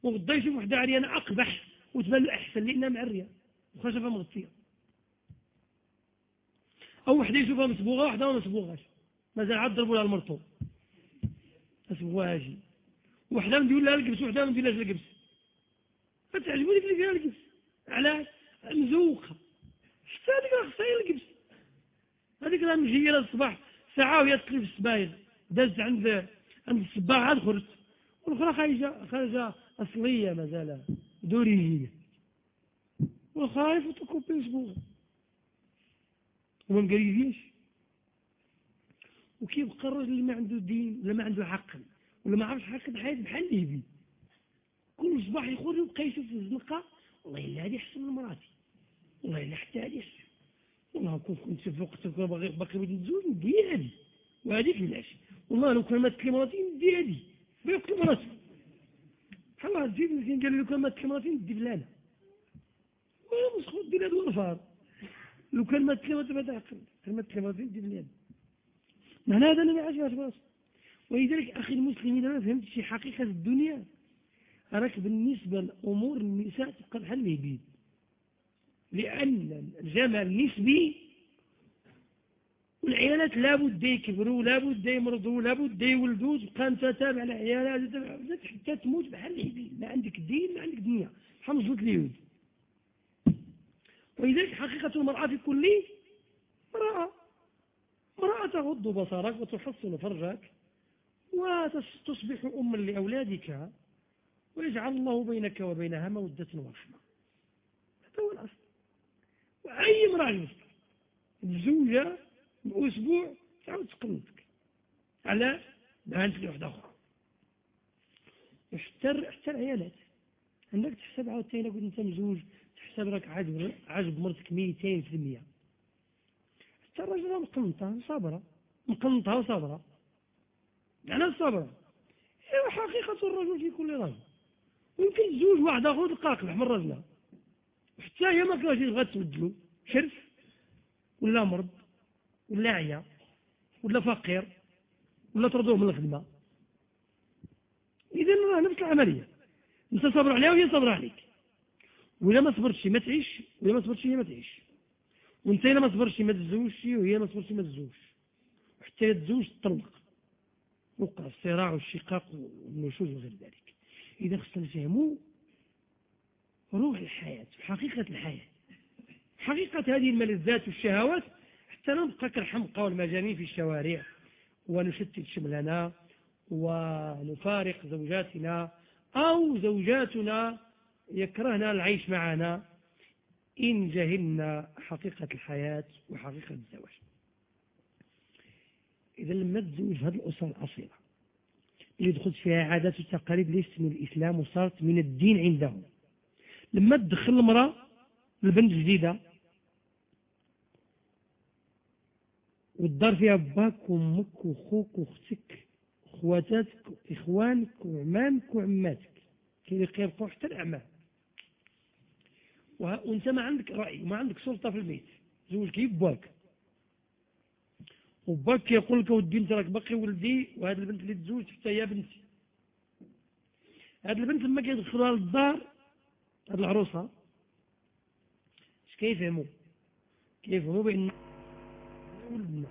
وغدا يشوف وحدة عريانة أقبح وتبان له أحسن لأنها معرية. وخشبة مغطية أو وحدة يشوفها مصبوغة وحدة ما مصبوغاش. مازال عاد ضربوا لها المرطو. ما صبغوهاش وحدة مدير لها القبس وحدة مدير لها القبس. فتعجبوا ديك اللي فيها القبس. علاش؟ مزوقة. حتى هذيك راه خصها هي القبس. هذيك راه مجيرة الصباح ساعة وهي تقلب السبايل دازت عند عند الصباح عاد خرجت والأخرى خارجة خارجة أصلية مازال دوريجية والأخرى فوتوكوبي مصبوغة وما مقريبينش. وكيبقى الراجل اللي ما عنده دين ولا ما عنده عقل ولا ما عرفش حقيقة الحياة بحال اللي يبي. كل صباح يخرج ويبقى يشوف في الزنقة. والله إلا هذه أحسن من مراتي. والله إلا حتى هذه أحسن والله كنت في وقت باقي بغيت نتزوج ندير هذه. وهذه علاش والله لو كان ماتت لي مراتي ندي هذه بيقتل مراتي بحال الله تجيب مسكين قال لي لو كان ماتت لي مراتي ندي فلانة مسخوط دير هذا الوفار لو كان ماتت لي مراتي ما تعقل كان ماتت لي مراتي ندي فلانة معنى هذا أنا ما عاش راسي ولذلك أخي المسلم إذا ما فهمت شي حقيقة في الدنيا. راك بالنسبة لأمور النساء تبقى بحال الهبيد لأن الجمال نسبي والعيالات لابد يكبروا لابد يمرضوا لابد يولدوا. تبقى انت تابع العيالات حتى تموت بحال العبيد ما عندك دين ما عندك دنيا. بحال مزبوط اليهود. ولذلك حقيقة المرأة في كل امرأة. امرأة تغض بصرك وتحصن فرجك. وتصبح أما لأولادك. ويجعل الله بينك وبينها مودة ورحمة. هذا هو الأصل. وأي امرأة المسلم الزوجة بأسبوع تعود تقنطك على ما عندك واحدة أخرى. حتى حتى العيالات عندك تحسب عاوتاني كنت أنت مزوج تحسب راك عاجب عاجب مرتك 200% حتى الراجل مقنطة صابرة. مقنطة وصابرة. يعني صابرة. هي حقيقة الرجل في كل رجل. ويمكن تزوج واحد آخر تلقى اقبح من رجلها. حتى هي ما كانش غتبدلو. شرف ولا مرض. ولا عيا ولا فقير ولا تردوه من الخدمة. إذا راه نفس العملية. أنت صبر عليها وهي صبر عليك. وإذا ما صبرتش ما تعيش وإذا ما صبرتش هي ما تعيش. وأنت إذا ما صبرتش ما تزوجش وهي ما صبرتش ما تزوجش. وحتى تزوج تطلق. وقع الصراع والشقاق والنشوز وغير ذلك. إذا خصنا نفهموا روح الحياة حقيقة الحياة. حقيقة هذه الملذات والشهوات حتى نبقى كالحمقى والمجانين في الشوارع ونشتت شملنا ونفارق زوجاتنا أو زوجاتنا يكرهنا العيش معنا. إن جهلنا حقيقة الحياة وحقيقة الزواج. إذا لما تزوج هذه الأسرة الأصيلة اللي دخلت فيها عادات وتقاليد ليست من الإسلام وصارت من الدين عندهم. لما تدخل المرأة البنت جديدة والدار فيها باك وأمك وخوك واختك خواتاتك واخوانك وعمامك وعماتك. كاين اللي حتى الأعمام. وأنت ما عندك رأي وما عندك سلطة في البيت. زوج كيف باك؟ وباك كيقول لك ودي أنت راك باقي ولدي وهذه البنت اللي تزوج حتى هي بنتي. هذه البنت لما كيدخلوها للدار هذه العروسة اش كيفهموا كيفهموا بأن ولدنا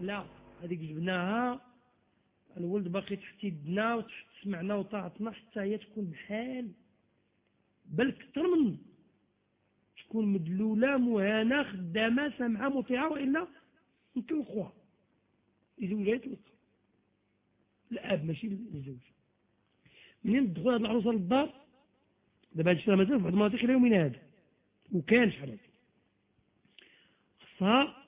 لا هذيك جبناها. الولد باقي تحت يدنا وتحت سمعنا وطاعتنا حتى هي تكون بحال بل كثر من تكون مدلولة مهانة خدامة سامعة مطيعة وإلا نطلقوها الزوجة يطلق الأب ماشي الزوج. منين تدخل هذه العروسة للدار؟ دابا هادشي مازال في بعض المناطق إلى يومنا هذا وكان هذا خصها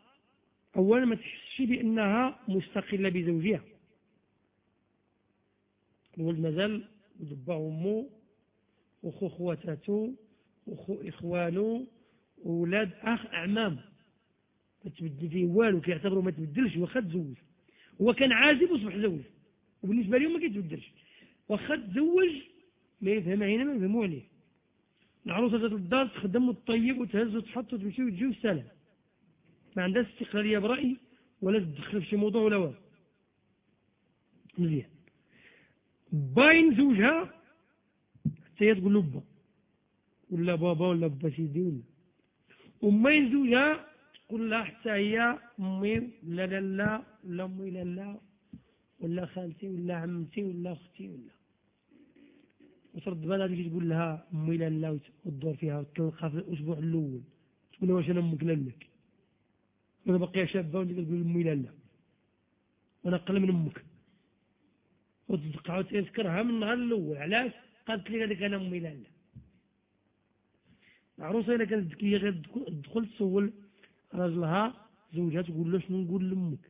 أولا ما تحسش بأنها مستقلة بزوجها. الولد مازال دبا أمه وخو خواتاتو وخو إخوانو وولاد أخ أعمام. ما تبدل فيه والو كيعتبروا ما تبدلش تزوج. هو كان عازب وصبح زوج. وبالنسبة لهم ما كيتبدلش. تزوج ما يفهم عينا ما يفهموا عليه. العروسة جات للدار تخدم وتطيب وتهز وتحط وتمشي وتجي والسلام ما عندهاش استقلالية برأي ولا تدخل في شي موضوع ولا والو. مزيان. باين زوجها حتى هي تقول له با ولا بابا ولا با سيدي ولا. وما زوجها تقول لها حتى هي أمي لا لا لا ولا أمي لا لا ولا خالتي ولا عمتي ولا أختي ولا. وترد بالها تجي تقول لها أمي لا لا وتدور فيها وتطلقها في الأسبوع الأول. تقول لها واش أنا أمك لك؟ وأنا بقيه شابة وأنت تقول أمي لا لا. وأنا أقل من أمك. وتقعد تذكرها من النهار الأول. علاش؟ قالت لي هذيك أنا أمي لا لا. العروسة اذا كانت ذكيه غير تدخل تسول راجلها زوجها تقول له شنو نقول لأمك؟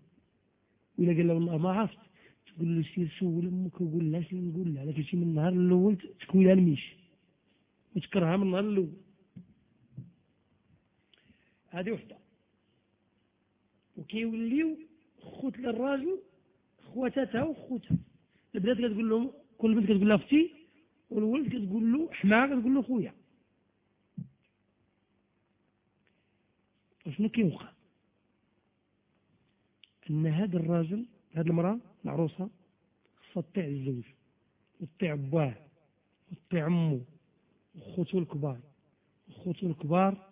ولا قال له والله ما عرفت. تقول له سير سول أمك وقول لها شنو نقول لها لكن شي من النهار الأول تكوي لها الميش. وتكرهها من النهار الأول. هذه وحدة. وكيوليو خوت للراجل خواتاتها وخوتها. البنات كتقول لهم كل بنت كتقول لها أختي والولد كتقول له حماق كتقول له خويا. وشنو كيوقع؟ أن هذا الراجل هذه المرأة العروسة خصها تطيع الزوج وتطيع باه وتطيع أمه وخوته الكبار وخوته الكبار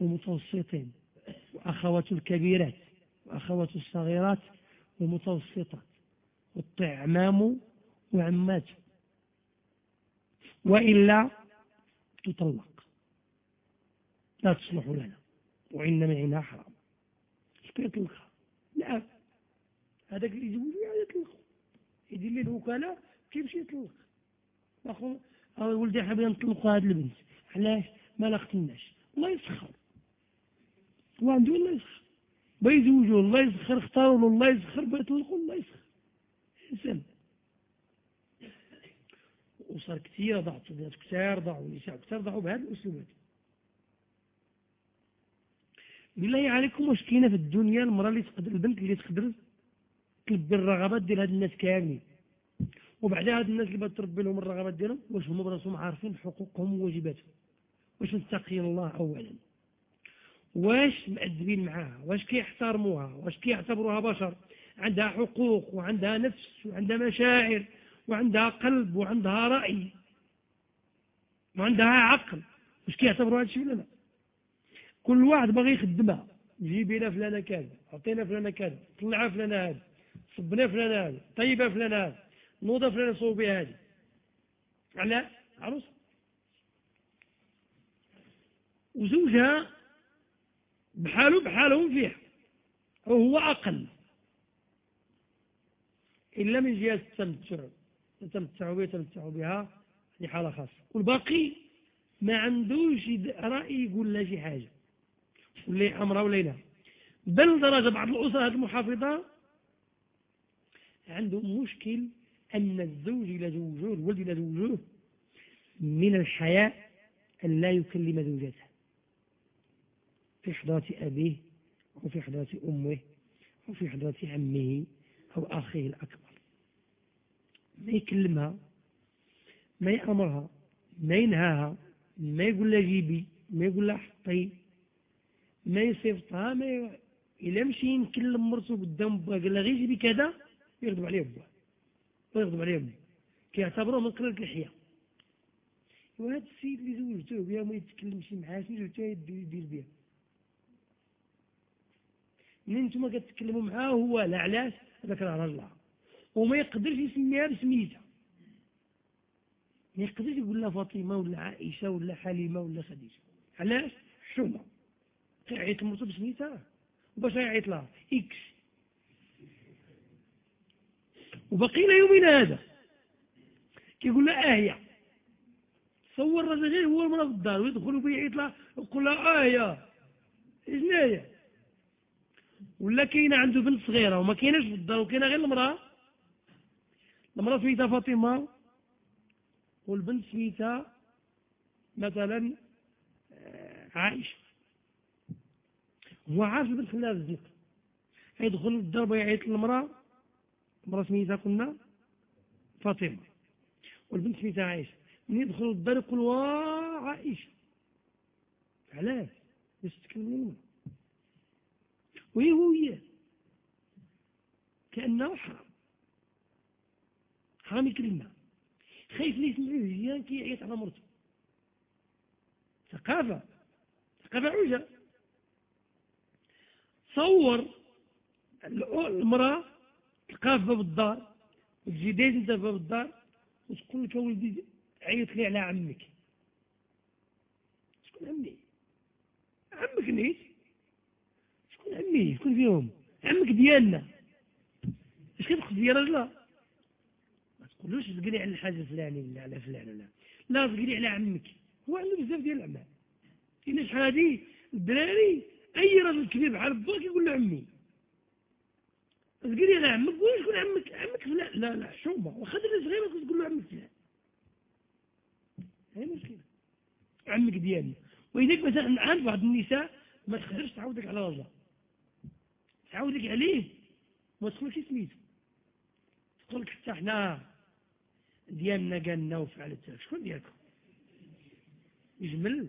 ومتوسطين وأخواته الكبيرات وأخواته الصغيرات والمتوسطات وتطيع عمامه وعماته وإلا تطلق. لا تصلح لنا وإن معنا حرام. اش كيطلقها لا. هذاك اللي يزوج يطلق يدير لي الوكالة كيمشي يطلق أخو ولدي حابين نطلقوا هذه البنت. علاش؟ ما لقتناش الله يسخر. وعنده الله يسخر. بيزوجوا الله يسخر. اختاروا له الله يسخر. بيطلقوا الله يسخر. إنسان. أسر كثيرة ضعت بنات كثار ضعوا نساء كثار ضعوا بهذه الأسلوبات. بالله عليكم واش كاينة في الدنيا المرأة اللي تقدر البنت اللي تقدر تلبي الرغبات ديال هاد الناس كاملين. وبعدها هاد الناس اللي بغات تربي لهم الرغبات ديالهم واش هما براسهم عارفين حقوقهم وواجباتهم؟ واش متقين الله اولا؟ واش مأدبين معاها؟ واش كيحترموها؟ واش كيعتبروها بشر؟ عندها حقوق وعندها نفس وعندها مشاعر وعندها قلب وعندها رأي وعندها عقل. واش كيعتبروا هذا الشيء ولا لا؟ كل واحد باغي يخدمها. جيبي لنا فلانة كذا عطينا فلانة كذا طلعها فلانة هذه. صبنا فلانه هذه طيبها فلانه هذه نوضة فلانه صوبي هذه. على عروس. وزوجها بحاله بحالهم فيها. وهو أقل. إلا من جهة التمتع يتمتع بها يتمتع بها في حالة خاصة. والباقي ما عندوش رأي يقول لا شي حاجة. ولا أمره ولا ينهى بل درجة بعض الأسر هذه المحافظة عندهم مشكل أن الزوج إلى زوجه الولد إلى زوجه من الحياء أن لا يكلم زوجته. في حضرة أبيه وفي حضرة أمه وفي حضرة عمه أو أخيه الأكبر. ما يكلمها ما يأمرها ما ينهاها ما يقول لها جيبي ما يقول لها حطي ما يصيفطها ما ي... إلا مشي ينكلم مرته قدام بها قال لها غير جيبي كذا يغضب عليه بها ويغضب عليه بها كيعتبروه من قلة الحياة وهذا السيد اللي زوجته بها ما يتكلمش معاه زوجته يدير بها. منين نتوما كتكلموا معاه هو لا علاش؟ هذاك راه راجلها وما يقدرش يسميها بسميتها. ما يقدرش يقول لها فاطمة ولا عائشة ولا حليمة ولا خديجة. علاش؟ حشومه كيعيط لمرتو بسميتها. وباش يعيط لها. إكس وبقي له يومنا هذا. كيقول لها اهيا تصور الراجل غير هو المراه في الدار ويدخل ويعيط لها ويقول لها اهيا شناهي ولا كاينة عنده بنت صغيرة وما كايناش في الدار وكاينة غير المرأة. المرأة سميتها فاطمة والبنت سميتها مثلا آه، عائشة. هو عارف البنت خلاها الزنق يدخل الدار يعيط للمرأة. المراه سميتها قلنا فاطمة والبنت سميتها عائشه من يدخل الدار يقول واه عائشه علاش باش تكلموا وهي هوية كأنه حرام. حرام يكلمها خايف ليس جيران كي يعيط على مرته. ثقافة. ثقافة عوجة. صور المرأة تلقاها في باب الدار وتجي دايز انت في باب الدار وتقول لك ولدي عيط لي على عمك. شكون عمي؟ عمك نيت. عمي؟ شكون فيهم؟ عمك ديالنا. اش كتقصد يا رجلا ما تقولوش تقري على الحاجة الفلاني ولا على فلان ولا. لا تقري على عمك. هو عنده بزاف ديال الأعمال. كاين شحال هادي؟ الدراري. أي راجل كبير بحال باك يقول له عمي. تقري على عمك وين شكون عمك عمك فلان لا لا حشومه واخا دري صغير كنت تقول له عمك فلان هاي مشكلة. عمك ديالنا ولذلك مثلا عند بعض النساء ما تقدرش تعودك على راجلها تعودك عليه ما تقولش سميتو. تقول لك حتى حنا ديالنا قالنا وفعلت شكون ديالكم يجمل.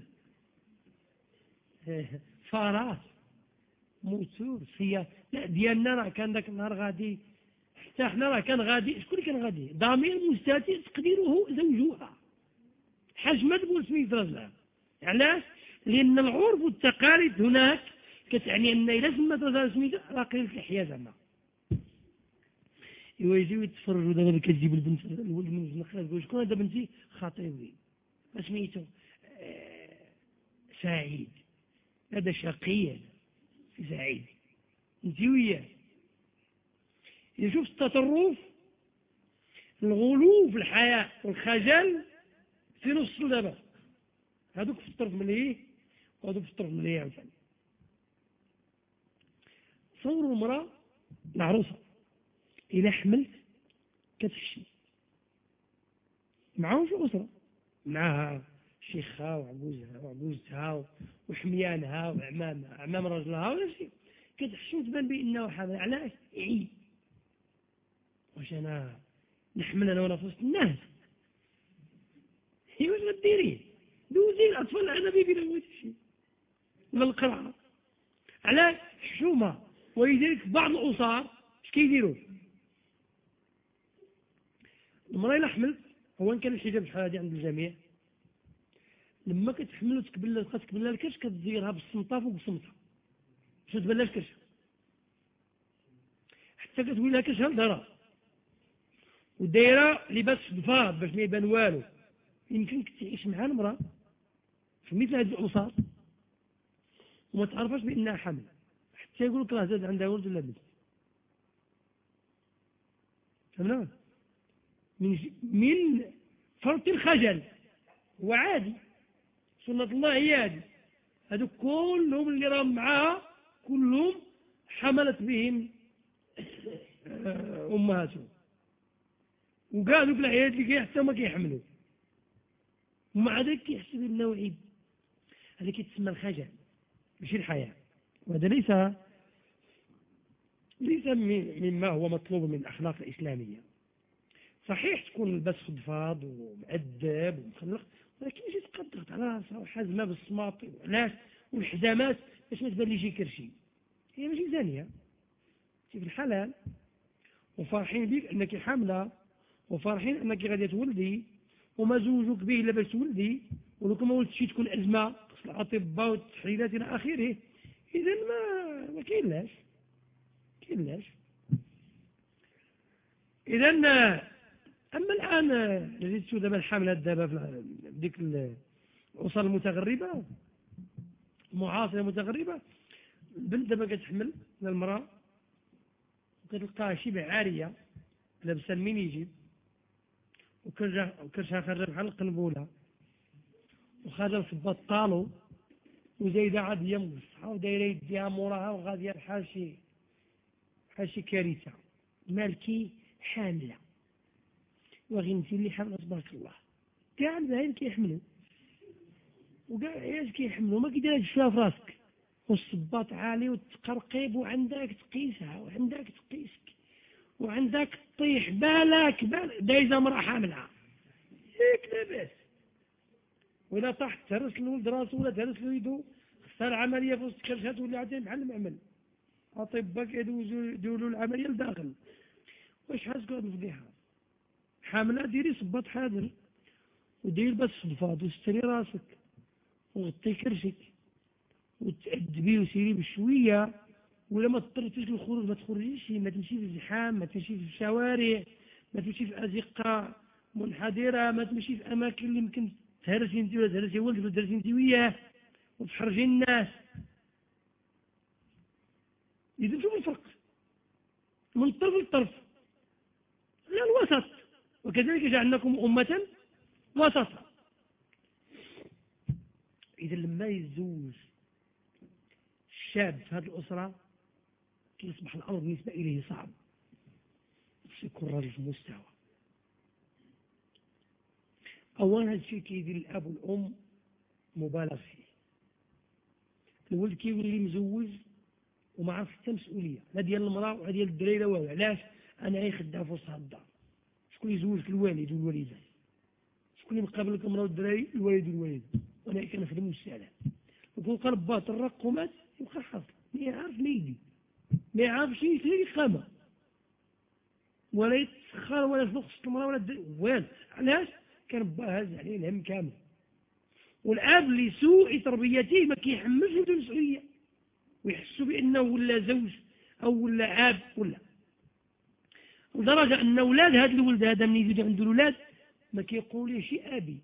فارات موتور سيا ديالنا راه كان ذاك النهار غادي حتى حنا راه كان غادي شكون كان غادي؟ ضمير مستتر تقديره زوجها. حاج ما تقول سميت رجلها علاش؟ لأن العرف والتقاليد هناك كتعني أن إلا سمات راه سميتها راه قليل الحياة زعما. إيوا يجيو يتفرجوا دابا كتجيب البنت الولد من الزنقه تقول شكون هذا بنتي خطيبي. ما سميتو. آه سعيد. هذا شقي في سعيد انت وياه. يشوف التطرف الغلو في الحياة والخجل في نص دابا هذوك في الطرف مليح وهذوك في الطرف مليح عاوتاني. تصوروا المرأة العروسة إذا حملت كتفشي. معاهم في أسرة. معاها شيخها وعجوزها وعجوزتها وحميانها وعمامها عمام رجلها ولا شيء. كتحشي وتبان بأنه حامل علاش؟ عيد واش أنا نحمل أنا وأنا في وسط الناس؟ هي واش غديري؟ دوزي الأطفال العنبي بلا ما شي. ولا القرعة على حشومة. ولذلك بعض الأسر اش كيديروا؟ المرأة إلا حملت هو إن كان الحجاب شحال هادي عند الجميع؟ لما كتحمل وتكبل تبقى تكبل الكرش كتزيرها بالصمطة فوق الصمطة باش تبلاش كرشها حتى كتولي لها كرشها لظهرها ودايرة لباس ضفاف باش ما يبان والو. يمكنك تعيش مع المرأة. في مثل هذه الأسر وما تعرفش بأنها حمل حتى يقول لك راه زاد عندها ولد ولا بنت. فهمنا؟ من من فرط الخجل. وعادي سنة الله هي هذه هذو كلهم اللي راهم معاها كلهم حملت بهم آه، أمهاتهم وكاع دوك العيالات اللي كيحتى ما كيحملوا ومع ذلك كيحسب انه عيب هذا كيتسمى الخجل ماشي الحياة. وهذا ليس ليس مما هو مطلوب من الأخلاق الإسلامية. صحيح تكون لباس فضفاض ومؤدب ومخلق ولكن ماشي تضغط على راسها وحازمه بالصماط وعلاش والحزامات باش ما تبان لي شي كرشي. هي ماشي زانية. في الحلال وفرحين بك أنك حاملة وفرحين أنك غادي تولدي وما زوجك به إلا باش تولدي ولو ما ولدتي تكون أزمة خص الاطباء والتحليلات إلى آخره. اذا ما ما كاينلاش كاينلاش اذا أما الآن جيتو دابا الحاملات دابا في ديك الأسر المتغربة المعاصرة المتغربة البنت دابا كتحمل المراه وكتلقاها شبه عاريه لابسة المينيجيب وكرشها خرج بحال القنبولة وخرج في البطالو وزايدة عاد هي مقصحة ودايرة يديها موراها وغادية بحال شي بحال شي كارثة. مالكي حاملة. وغنتي اللي حاملة تبارك الله. كاع البهايم كيحملوا. وكاع العيال كيحملوا. ما كيديرهاش فيها في راسك. والصباط عالي وتقرقيب وعندك تقيسها وعندك تقيسك وعندك طيح بالك بالك دايزة مرأة حاملة هيك لاباس. وإذا طحت تهرس الولد راسه ولا تهرس له يدو خسر عملية في وسط كرشات ولا عاد بحال المعمل أطباء كيدوزوا يديروا العملية لداخل. واش حاسك هاد الفضيحة؟ حاملة ديري صباط حاضر ودير بس صدفات وستري راسك. وغطي كرشك. وتأدبي وسيري بشوية. ولا ما اضطريتيش للخروج ما تخرجيش. ما تمشي في الزحام ما تمشي في الشوارع ما تمشي في أزقة منحدرة ما تمشي في أماكن اللي يمكن تهرسي انت ولا تهرسي ولدك ولا تهرسي انت وياه. وتحرجي الناس. إذا شوف الفرق من طرف لطرف. لا الوسط. وكذلك جعلناكم أمة وسطا. إذا لما يتزوج الشاب في هذه الأسرة يصبح الأمر بالنسبة إليه صعب. يكون راجل في مستوى أولا هذا الشيء كيدير الأب والأم مبالغ فيه. الولد كيولي مزوج وما حتى مسؤولية. لا ديال المرأة ولا ديال الدراري لا والو. علاش؟ أنا غير خدام في وسط الدار. شكون يزوجك الوالد والوالدة؟ شكون اللي مقابل لك المرأة والدراري الوالد والوالدة وأنا كنخدم والسلام وكون قلب باطل رق ومات يبقى حاصل ما يعرف ما يدي ما يعرفش يسير يقامة ولا يتسخر ولا يفوق المرأة ولا وين علاش؟ كان با هاز عليه الهم كامل. والآب لسوء تربيته ما كيحملش المسؤوليه ويحسوا بأنه ولا زوج أو ولا آب ولا. لدرجه أن أولاد هذا الولد هذا من يزيد عنده الأولاد ما كيقوليش أبي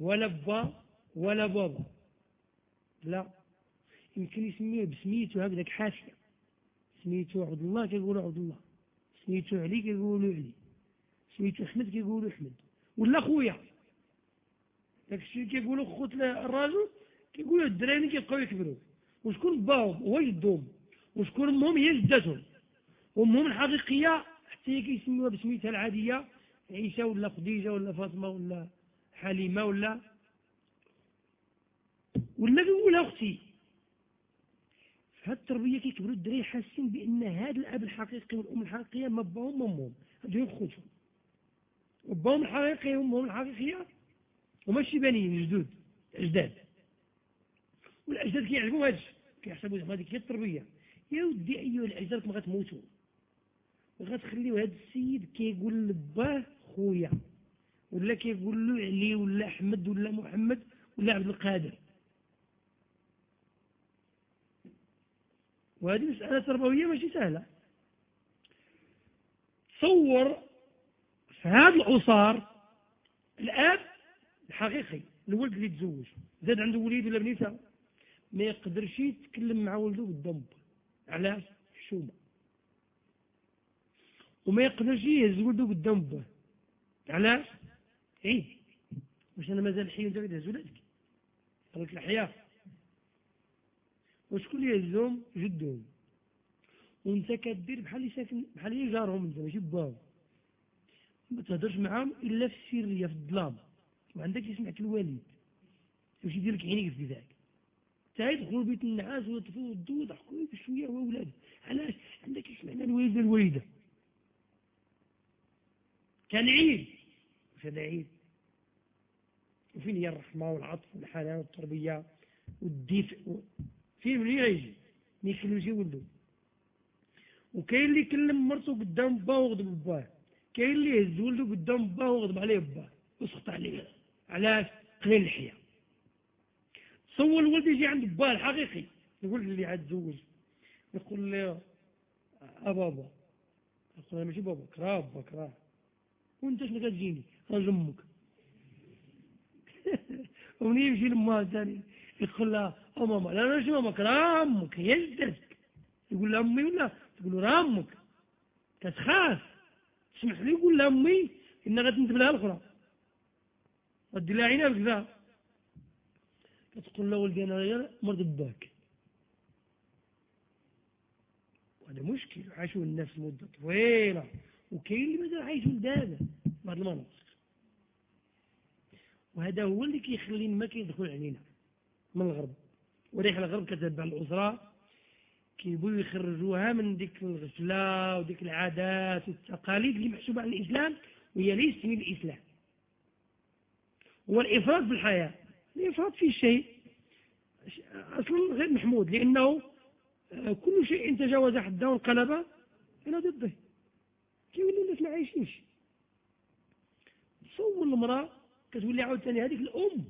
ولا با ولا بابا. لا. يمكن يسميه بسميته هكذاك حاشية. سميتو عبد الله كيقولوا عبد الله. سميتو علي كيقولوا علي. سميتو أحمد كيقولوا أحمد. ولا خويا. داك الشيء كيقولوا خوت الراجل كيقولوا الدراري كيبقاو يكبروا. وشكون باهم هو جدهم وشكون امهم هي جدتهم. امهم الحقيقية حتى هي كيسميوها بسميتها العادية عيسى ولا خديجة ولا فاطمة ولا حليمة ولا ولا كيقولها أختي. هاد التربية كيكبروا الدراري حاسين بأن هذا الأب الحقيقي والأم الحقيقية ما باهم امهم هادو خوتهم. وباهم الحقيقي وامهم الحقيقية. هما الشيبانيين الجدود الاجداد والأجداد كيعجبهم هادشي كيحسبوا هذيك هي التربية. يا ودي أيها الاعزاء ما غتموتوا. غتخليو هذا السيد كيقول لباه خويا ولا كيقول له علي ولا أحمد ولا محمد ولا عبد القادر. وهذه مسألة تربوية ماشي سهلة. تصور في هذا العصار الآب الحقيقي الولد اللي تزوج زاد عنده وليد ولا بنيته ما يقدرش يتكلم مع ولده قدام علاش؟ حشومه وما يقدرش يهز ولده قدام باه علاش؟ عيد واش أنا مازال حي وأنت كتهز ولادك قالت الحياة وشكون يهزهم؟ جدهم. وأنت كدير بحال اللي ساكن بحال اللي جارهم أنت ماشي باهم ما تهضرش معاهم إلا في السرية في الظلام. ما عندكش يسمعك الوالد. واش يدير لك عينيك في ذاك؟ تا يدخلوا بيت النعاس ويطفوا الضو يضحكوا بشويه هو ولاد علاش؟ عندك يسمعنا الوالد الوالده كان عيد. هذا عيد. وفين هي الرحمة والعطف والحنان والتربية والدفء فين من يجي؟ ما يكلمش ولده وكاين اللي يكلم مرته قدام باه وغضب باه كاين اللي يهز ولده قدام باه وغضب عليه باه وسخط عليه. علاش؟ قليل الحياة. تصور الولد يجي عند باه الحقيقي. يقول اللي عاد تزوج. يقول له ابابا يقول له ماشي بابا كراه با كراه وانت شنو كتجيني؟ راجل أمك ومن يمشي لما ثاني يقول لها أو ماما لا شو ماما كراه أمك هي جدتك. يقول لها أمي ولا؟ تقول له راه أمك كتخاف. تسمح لي يقول لها أمي ان غتندب لها الأخرى. غدي لها عينها بكذا. كتقول له ولدي أنا غير مرض باك وهذا مشكل. عاشوا الناس مدة طويلة. عايشون دابا بعض المناطق وهذا هو اللي كيخلي ما كيدخل علينا من الغرب. وريح الغرب كتبع الأسرة كيبغيو يخرجوها من ديك الغفلة وديك العادات والتقاليد اللي محسوبة على الإسلام وهي ليست من الإسلام. هو الإفراط في الحياة. الإفراط في شيء أصلا غير محمود لأنه كل شيء تجاوز حده وانقلب إلى ضده. كيولي الناس ما عايشينش. تصور المرأة كتولي عاوتاني هذيك الأم.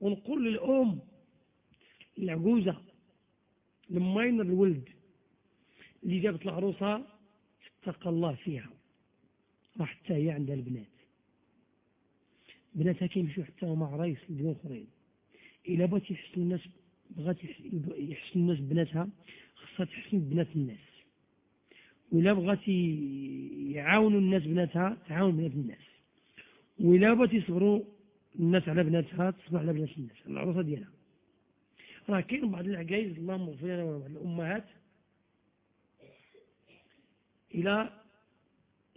ونقول للأم العجوزة لماين الولد اللي جابت العروسة اتقى الله فيها. راح حتى هي عندها البنات. بناتها كيمشيو حتى هما عرايس لديون أخرين. إلا بغات يحسن الناس بغات يحسن الناس بناتها خصها تحسن بنات الناس. ولا بغات يعاونوا الناس بناتها تعاون بنات الناس. ولا بغات يصبروا الناس على بناتها تصبر على بنات الناس العروسة ديالها. راه كاين بعض العجائز اللهم اغفر لنا ولهم الأمهات إلى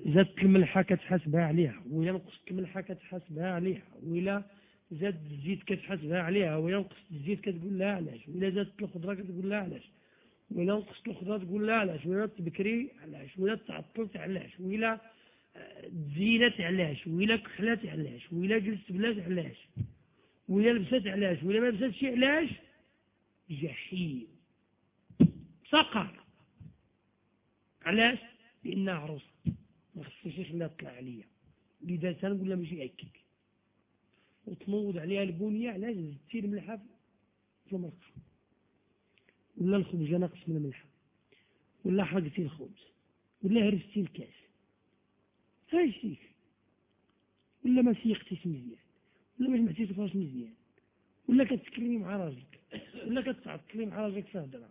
زادت الملحة كتحاسبها عليها وإلا نقصت الملحة كتحاسبها عليها وإلا زاد الزيت كتحاسبها عليها وإلا نقصت الزيت كتقول لها علاش وإلا زادت الخضرة كتقول لها علاش. نقصت الخضرة تقول لها علاش وإلا تبكري علاش وإلا تعطلت علاش وإلا تزينت علاش وإلا كحلات علاش وإلا جلست بلاش علاش وإلا لبست علاش وإلا ما لبستش علاش؟ جحيم. سقر. علاش؟ لأنها عروسة ما خصنيش خليها تطلع عليا. لذا تنقول لها ماشي هكاك وتنوض عليها البنية علاش؟ زدتي الملحة في المرقة ولا الخبز ناقص من الملحة ولا حرقتي الخبز. ولا هرستي الكاس. هاي ولا ما سيقتيش مزيان. ولا ما جمعتيش الفرش مزيان. ولا كتكلمي مع راجلك. ولا كتعطلي مع راجلك في هضره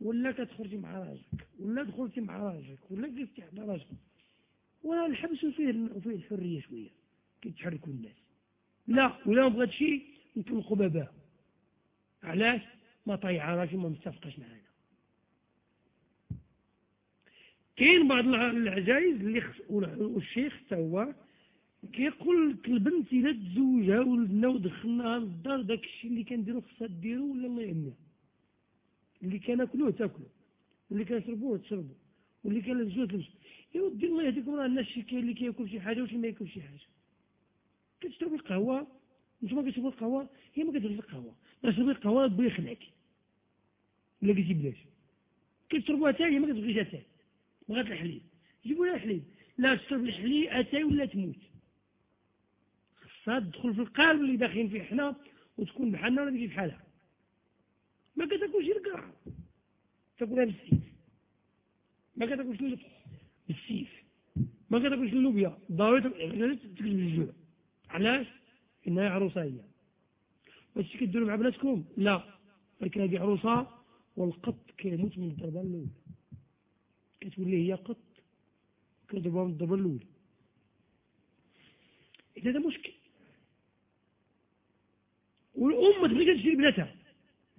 ولا كتخرجي مع راجلك. ولا دخلتي مع راجلك. ولا جلستي عند راجلك. والحبس فيه وفيه الحرية شوية. كيتحركوا الناس. لا ولا ما بغات شي نطلقوا باباه علاش؟ ما طيع راسي ما متفقش معانا. كاين بعض العجائز اللي. والشيخ حتى هو كيقول لك البنت إلا تزوجها ولدنا ودخلناها للدار داك الشيء اللي كنديرو خصها ديرو ولا الله يهنيها اللي كناكلوه تاكلوا واللي كنشربوه تشربوا واللي كنلبسوه تلبسوا يا ودي الله يهديكم راه الناس شي كاين اللي كياكل شي حاجة وشي ما ياكل شي حاجة. كتشرب القهوة نتوما كتشربوا القهوة هي ما كتشربش القهوة. كتشرب القهوه بغي ولا قلتي بلاش. كتشربوها حتى هي ما كتبغيش اتاي بغات الحليب. جيبوا لها الحليب. لا تشرب الحليب اتاي ولا تموت. خصها تدخل في القالب اللي داخلين فيه حنا وتكون بحالنا ولا تجي بحالها. ما كتاكلش القرع. تاكلها بالسيف. ما كتاكلش بالسيف. ما كتاكلش اللوبيا. ضروري تكذب الجوع علاش؟ انها عروسه هي واش كديروا مع بناتكم؟ لا. ولكن هذه عروسة والقط كيموت من الضربة الأولى. كتولي هي قط كيضربها من الضربة الأولى. إذا هذا مشكل. والام ما تبغيش تشري بناتها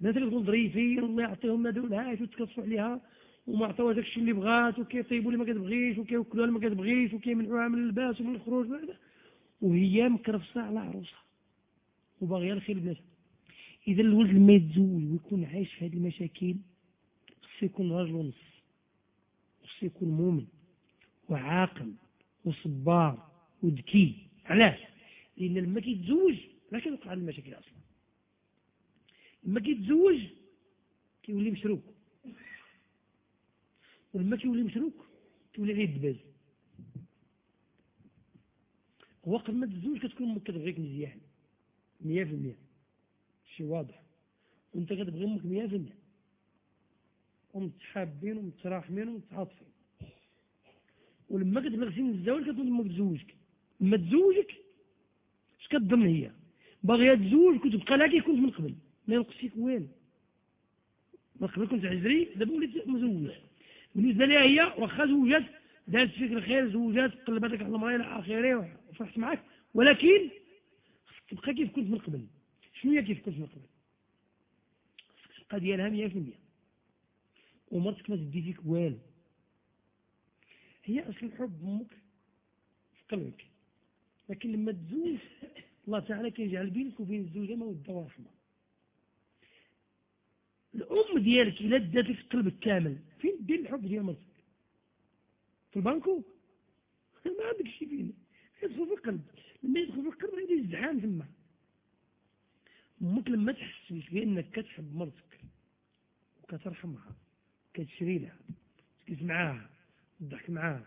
بناتها كتقول ظريفين الله يعطيهم هذول هاي وتكتصفوا عليها. وما عطاوها داك الشيء اللي بغات وكيطيبوا اللي ما كتبغيش وكيوكلوها اللي ما كتبغيش وكيمنعوها من اللباس ومن الخروج وهي مكرفصة على عروسها. وباغيه الخير بناتها إذا الولد لما يتزوج ويكون عايش في هذه المشاكل خصو يكون راجل ونص خصو يكون مؤمن وعاقل وصبار وذكي. علاش؟ لأن لما كيتزوج لا كتوقع هذه المشاكل أصلا. لما كيتزوج كيولي مشروك. ولما كيولي مشروك كيولي غير الدباز قبل ما تزوج كتكون أمك كتبغيك مزيان. مية في المية. شي واضح. وانت كتبغي أمك مية في المية. ومتحابين ومتراحمين ومتعاطفين. ولما كتبلغ سن الزواج كتقول أمك تزوجك. لما تزوجك اش كتظن هي؟ باغية تزوج كنت بقى لها كي كنت من قبل. ما ينقص فيك والو من قبل كنت عزري دابا وليت مزوج بالنسبة لها هي واخا زوجات دارت فيك الخير زوجات قلبتك على المراه إلى آخره وفرحت معك ولكن تبقى كيف كنت من قبل؟ شنو هي كيف كنت من قبل؟ تبقى ديالها 100% ومرتك ما تدي فيك والو. هي أصل الحب أمك في قلبك لكن لما تزوج الله تعالى كيجعل بينك وبين الزوجة موده ورحمه الأم ديالك إلا دات قلبك كامل فين دير الحب ديال مرتك؟ في البانكو ما عندك شي فين في القلب. لما يدخل في القلب غادي يزحام تما أمك لما تحس بانك كتحب مرتك. وكترحمها كتشري لها. تجلس معاها. تضحك معاها.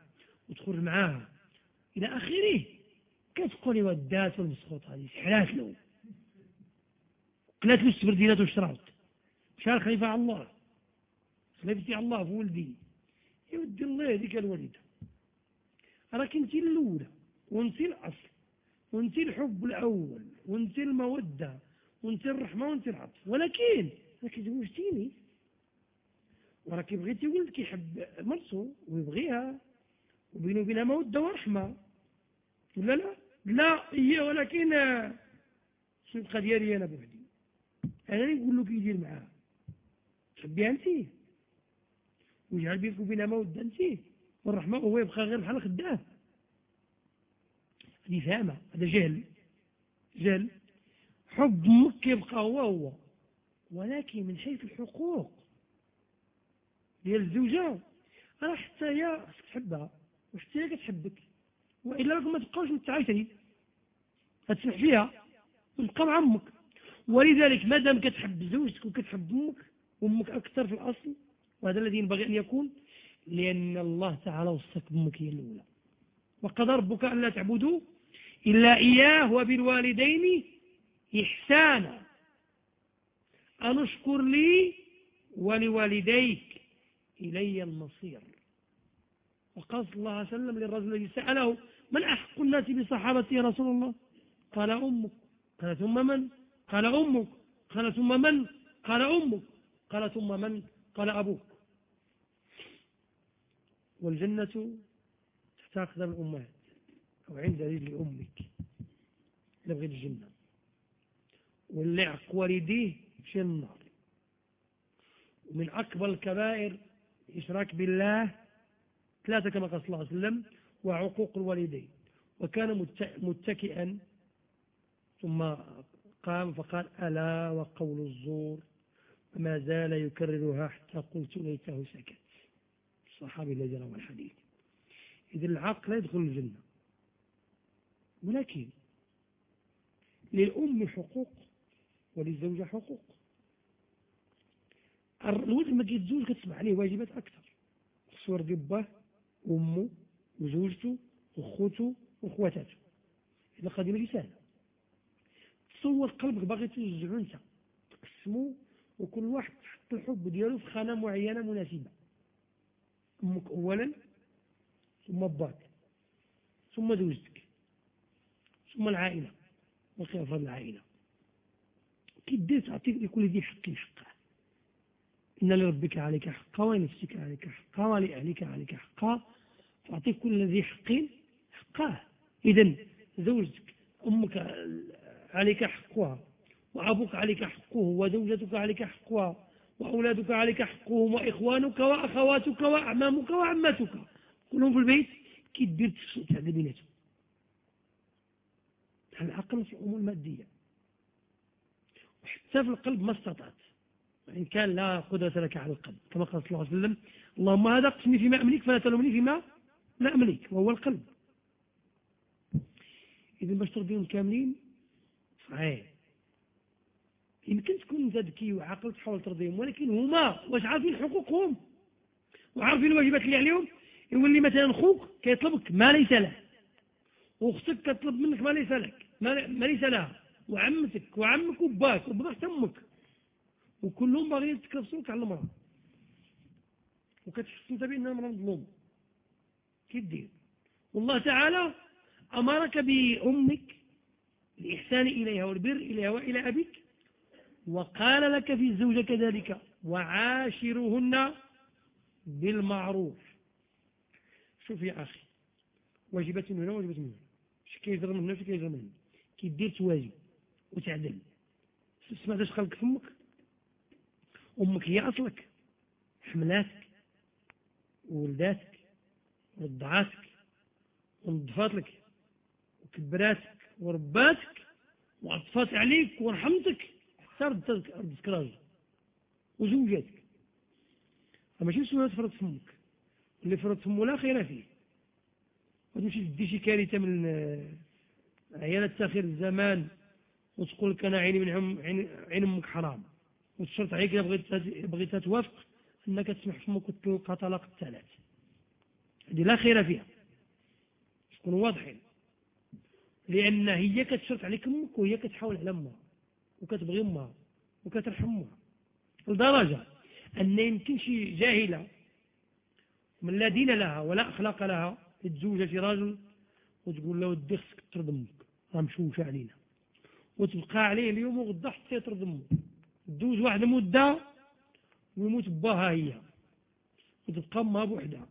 وتخرج معاها. إلى آخره. كتقولي ودات والمسخوط هذه. سحرات له. قلات له السبردينات وشربت مشى الخليفه على الله. خليفتي على الله في ولدي. يا ودي الله هذيك الوالدة. راك انت الأولى. وانت الأصل. وانت الحب الأول وانت المودة وانت الرحمة وانت العطف. ولكن راك زوجتيني. وراك بغيتي ولدك يحب مرته ويبغيها. وبينه وبينها مودة ورحمة. ولا لا؟ لا هي ولكن القضية ديالي أنا بوحدي. أنا اللي نقول له كي يدير معاها. تحبيها أنت؟ ويجعل بينك وبينها مودة أنت. والرحمة وهو يبقى غير بحال خدام هذه فاهمه هذا جهل جهل. حب أمك يبقى هو هو ولكن من حيث الحقوق. ديال الزوجة راه حتى هي خصك تحبها وحتى هي كتحبك وإلا راكم ما تبقاوش متعايشين غتسمح فيها وتبقى مع أمك. ولذلك ما دام كتحب زوجتك وكتحب أمك وأمك أكثر في الأصل وهذا الذي ينبغي أن يكون لأن الله تعالى وصاك بأمك هي الأولى. وقضى ربك الا تعبدوا إلا إياه وبالوالدين إحسانا. ان اشكر لي ولوالديك إلي المصير. وقال صلى الله عليه وسلم للرجل الذي سأله من أحق الناس بصحابتي يا رسول الله؟ قال أمك. قال ثم من؟ قال أمك. قال ثم من؟ قال أمك. قال ثم من؟ قال أبوك. والجنة تحت أقدام الأمهات. أو عند رجل أمك لبغي الجنة. واللعق والديه في النار. ومن أكبر الكبائر إشراك بالله ثلاثة كما قال صلى الله عليه وسلم وعقوق الوالدين. وكان متكئا ثم قام فقال ألا وقول الزور؟ وما زال يكررها حتى قلت ليته سكت. الصحابي الذي روى الحديث. إذا العقل يدخل الجنة. ولكن للأم حقوق وللزوجة حقوق. الولد لما كيتزوج كتصبح عليه واجبات أكثر. خصو يرضي باه وامه وزوجته وخوته وخواتاته هذه القضية ماشي سهلة. تصور قلبك باغي توزعو أنت. تقسمو وكل واحد تحط الحب ديالو في خانة معينة مناسبة. أمك اولا ثم باك ثم زوجتك. ثم العائلة. وكيف العائلة. كي دير تعطي لكل ذي حق حقه إن لربك عليك حقا ولنفسك عليك حقا ولأهلك عليك حقا فأعطي كل ذي حق حقه إذا زوجتك أمك عليك حقها وأبوك عليك حقه وزوجتك عليك حقها وأولادك عليك حقهم وإخوانك وأخواتك وأعمامك وعماتك. كلهم في البيت كي دير تسوت على بيناتهم العقل في الأمور المادية وحتى في القلب ما استطعت. وإن كان لا قدرة لك على القلب كما قال صلى الله عليه وسلم اللهم هذا اقسمي فيما أملك فلا تلومني فيما لا أملك وهو القلب. إذا باش ترضيهم كاملين صحيح. يمكن تكون انت ذكي وعاقل تحاول ترضيهم ولكن هما واش عارفين حقوقهم؟ وعارفين الواجبات اللي عليهم؟ يولي مثلا خوك كيطلبك ما ليس له وأختك كتطلب منك ما ليس لك. ما ليس لها وعمتك وعمك وباك وبغا أمك وكلهم باغيين يتكرسوك على المرأة. وكتحس انت بان المرأة مظلوم. كي دير؟ والله تعالى أمرك بأمك الاحسان إليها والبر إليها وإلى أبيك. وقال لك في الزوجة كذلك وعاشرهن بالمعروف. شوف يا أخي. واجبات من هنا واجبات من هنا شي كيجر من هنا شي كيجر من هنا كي دير توازي وتعدل سمعت اش خلق فمك أمك؟ هي أصلك. حملاتك وولداتك ورضعاتك ونظفات لك وكبراتك ورباتك وعطفات عليك ورحمتك حتى ردتك راجل. وزوجاتك. ماشي سنة تفرض فمك اللي فرض فمه لا خير فيه. وتمشي تدي شي كارثة من عيالة تاخير الزمان وتقول لك أنا عيني من عين أمك حرام. وتشرط عليك بغيت بغيتها توافق أنك تسمح فمك وتلقى طلاق الثلاث. هذه لا خير فيها. تكونوا واضحين. لأن هي كتشرط عليك أمك وهي كتحاول على أمها وكتبغي أمها وكترحم لدرجة أن يمكن شي جاهلة من لا دين لها ولا أخلاق لها تتزوج شي راجل وتقول له ودي خصك ترد أمك راه مشوشه علينا. وتبقى عليه اليوم وغدا حتى يطرد تدوز واحد المدة ويموت باها هي. وتبقى امها بوحدها.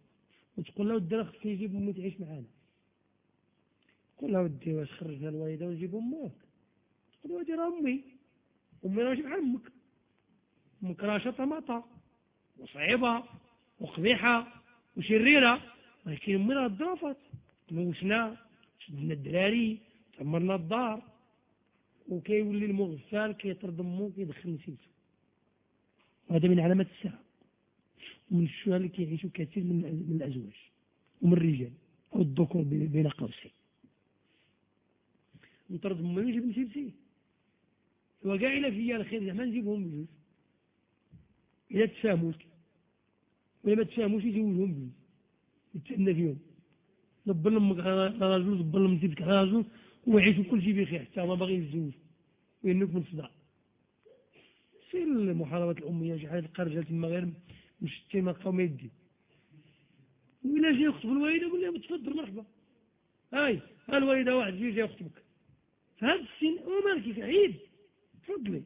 وتقول له راه خصك يجيب أمي تعيش معانا. قول له ودي واش خرجنا الوالدة ونجيب أمك. تقول له ودي راه أمي. أمي راه ماشي بحال أمك. أمك راه شطمطه وصعيبة. وقبيحة. وشريرة. ولكن أمي راه ضافت موسنا شدنا الدراري. تمرنا الدار وكيولي المغفال كيطرد امو كيدخل نسيبته وهذا من علامات الساعة ومن الشهداء اللي كيعيشوا كثير من الأزواج. ومن الرجال. أو الذكور بين قوسين. نطرد امي ونجيب نسيبتي وكاع إلا فيا الخير زعما نجيبهم بجوج. إلا تفاهموا ولا ما تفاهموش يزوجهم بجوج. يتسنى فيهم. دبر أمك على رجل دبر نسيبتك على رجل ويعيشوا كل شيء بخير. حتى ما باغي يتزوج وينك من صداع سير المحاربات الأمية شي حاجة تلقى رجال تما غير مشتي ما لقاو ما يدي. وإلا جاي يخطب الوالدة قول لها تفضل مرحبا. هاي ها الوالدة واحد جاي جاي يخطبك. في هذا السن ومالك عيد. تفضلي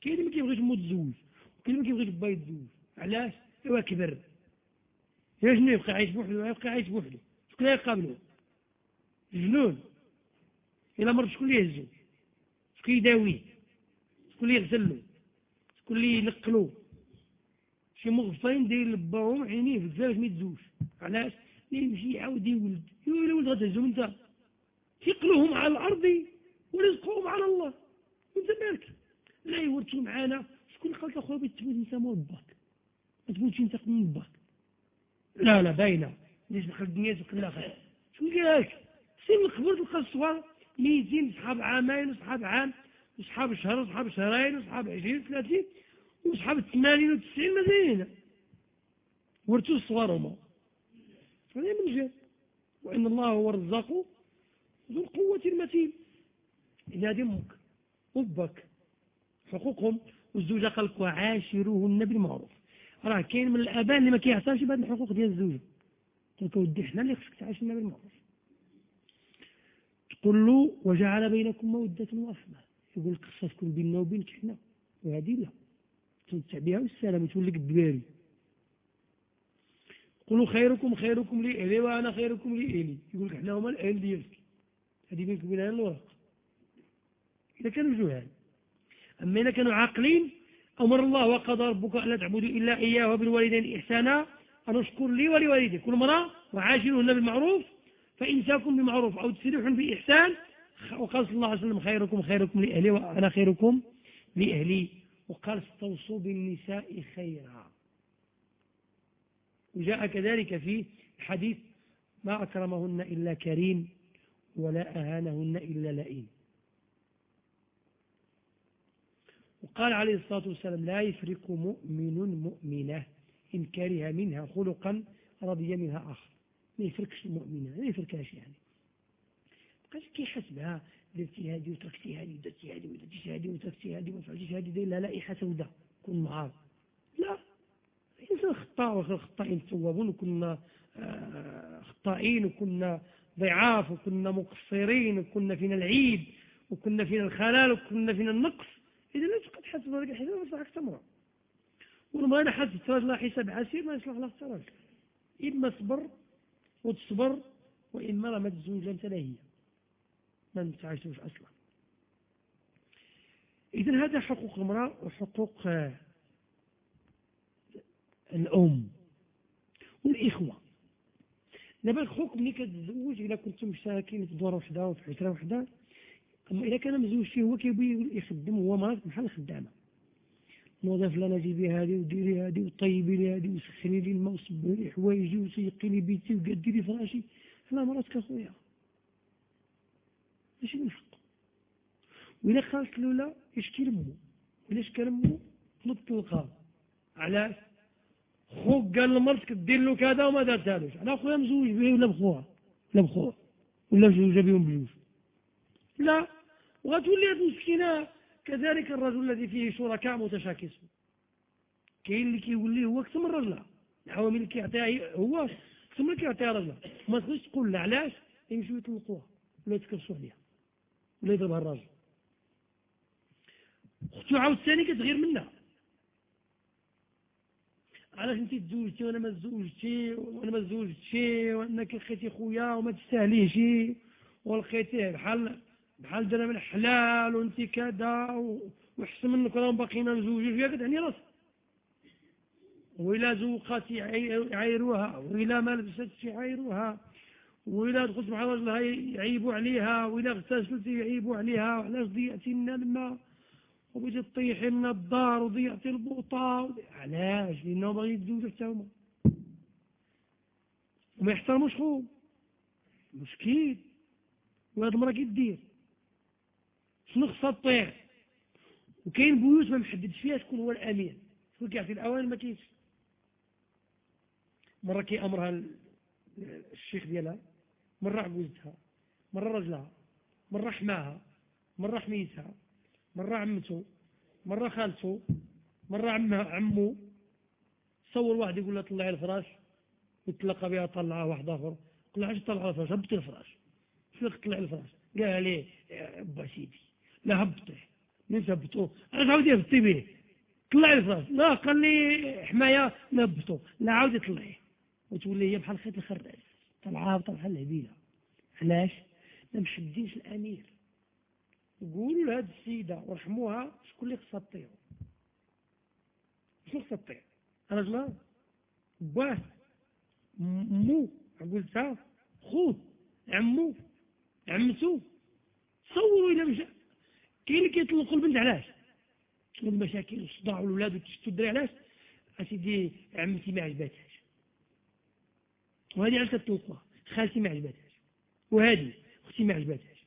كاين اللي ما كيبغيش مو تزوج وكاين اللي ما كيبغيش با يتزوج. علاش؟ ايوا كبر. يا شنو يبقى عايش بوحدو يبقى عايش بوحدو شكون يقابلو جنون. إلا مرض شكون اللي يهزو؟ شكون يداويه شكون اللي يغسلو شكون اللي ينقلو؟ شي مغفين داير لباهم عينيه في الزواج ما يتزوج علاش؟ يمشي يعاود يولد. يولد ولد غتهزهم انت ثقلهم على الأرض ورزقهم على الله. وانت مالك لا يورثوا معانا. شكون قال أخويا بغيت تموت انت مول باك؟ ما تموتش انت من باك. لا لا باينة. ليش دخل الدنيا تبقى الاخره شو قال لك سير الخبر تلقى الصغار ميتين صحاب عامين وصحاب عام وصحاب شهر وصحاب شهرين وصحاب عشرين ثلاثين وصحاب الثمانين والتسعين مازالين ورثوا هما. هذا من جهة. وإن الله هو الرزاق ذو القوة المتين. إن هذه أمك أبك حقوقهم والزوجة قال لك وعاشروهن بالمعروف. راه كاين من الآباء اللي ما كيعطاوش بهذه الحقوق ديال الزوجة قلت لك ودي حنا اللي خصك تعاشرنا بالمعروف. تقول له وجعل بينكم مودة ورحمة يقول خصها تكون بيننا وبينك حنا وهذه لا. تمتع بها والسلام تولي لك الدواري قولوا خيركم خيركم لأهلي وأنا خيركم لأهلي يقول لك حنا هما الأهل ديالك هذه بينك وبين الورق. إذا كانوا جهال أما إذا كانوا عاقلين أمر الله وقضى ربك ألا تعبدوا إلا إياه وبالوالدين إحسانا. أن اشكر لي ولوالدي كل مرة وعاشرهن بالمعروف فإنساكم بمعروف أو تسريح بإحسان وقال صلى الله عليه وسلم خيركم خيركم لأهلي وأنا خيركم لأهلي. وقال استوصوا بالنساء خيرا. وجاء كذلك في حديث ما أكرمهن إلا كريم ولا أهانهن إلا لئيم. وقال عليه الصلاة والسلام لا يفرق مؤمن مؤمنة إن كره منها خلقا رضي منها آخر. ما يفرقش المؤمنة ما يفرقهاش يعني. بقاش كيحسبها درتي هذه وتركتي هذه ودرتي هذه ودرتي هذه وتركتي هذه وما فعلتيش هذه داير لها لائحة سوداء كون معاه لا الإنسان خطاء وخير الخطائين توابون وكنا آه، خطائين وكنا ضعاف وكنا مقصرين وكنا فينا العيب وكنا فينا الخلال وكنا فينا النقص. إذا لا تقد حسب ذلك الحساب ما يصلحك تمرة. ولما أنا حسب تراج الله حساب عسير ما يصلح لك تراج إما صبر وتصبر وإما ما تزوج أنت لا هي. ما نتعيشوش أصلا. إذا هذا حقوق المرأة وحقوق آه، الأم والإخوة. دابا خوك ملي كتزوج إلا كنتم مشتركين في دورة وحدة وفي عشرة وحدة أما إذا كان مزوج فيه هو كيبغي يخدم هو مرض بحال الخدامة. نوظف لنا جيبي هذه وديري هذه وطيبي لي هذه وسخني لي الماء وصبي لي حوايجي وسيقي لي بيتي وقدي لي فراشي. أنا مراتك أخويا ماشي من حقه. وإلا قالت له لا يشكي لمو وإلا شكى لمو نط تلقاه علاش؟ خوك قال لمرتك دير له كذا وما دارتهالوش أنا اخويا مزوج به ولا بخوها؟ ولا بخوها. ولا مزوجه بهم بجوج. لا. وغتولي هذه المسكينة كذلك الرجل الذي فيه شركاء متشاكسون. كاين اللي كيولي هو أكثر من رجلها العوامل اللي كيعطيها هو أكثر من كيعطيها رجلها ما تقدرش تقول لا علاش؟ يمشيو يطلقوها ولا يتكرسوا عليها. ولا يضربها الراجل. اختو عاود ثاني كتغير منها. علاش انت تزوجتي وأنا ما تزوجتي؟ وأنا ما تزوجتي وأنك لقيتي خويا وما تستاهليش؟ ولقيتيه بحال بحال درهم الحلال وانت كذا وحسن منك راهم باقيين مزوجين فيها كتعني راسك. وإلا زوقات يعايروها وإلا ما لبستش يعايروها وإلا دخلت مع رجلها يعيبوا عليها وإلا اغتسلت يعيبوا عليها وعلاش ضيعتي لنا الماء؟ وبغيتي تطيحي لنا الدار وضيعتي البوطة علاش؟ لأنه باغي يتزوجوا حتى هما. وما يحترموش خوهم مسكين وهاد المرة كيدير خصها تطيع وكاين بيوت ما محددش فيها شكون هو الامير شكون كيعطي الأوان ما كاينش. مرة كيأمرها الشيخ ديالها. مرة عجوزتها مرة رجلها. مرة حماها. مرة حميتها. مرة عمته. مرة خالته. مرة عمها عمو. صور واحد يقول لها طلعي الفراش. وتلقى بها طلعها واحد آخر. قال علاش طلع الفراش. هبطي الفراش. شنو طلع الفراش؟ قال لي با سيدي. من هبطوه أنا عاودي يهبطي به. طلع الفراش لا قال لي حماية نهبطو لا عاودي طلعيه وتولي هي بحال خيط الخراج طلعها هابطه بحال العبيده علاش؟ ما مشدينش الأمير. قولوا لهذه السيدة ورحموها شكون اللي خصها تطيع شنو خصها تطيع رجلها باه مو. قلتها خوه عمو. عمتو. تصوروا إلى مشى كاين اللي كيطلقوا البنت علاش؟ المشاكل والصداع والولاد وتشتو الدري علاش؟ أسيدي عمتي ما عجباتهاش. وهذه علاش كتطلقوها خالتي ما عجباتهاش. وهذه أختي ما عجباتهاش.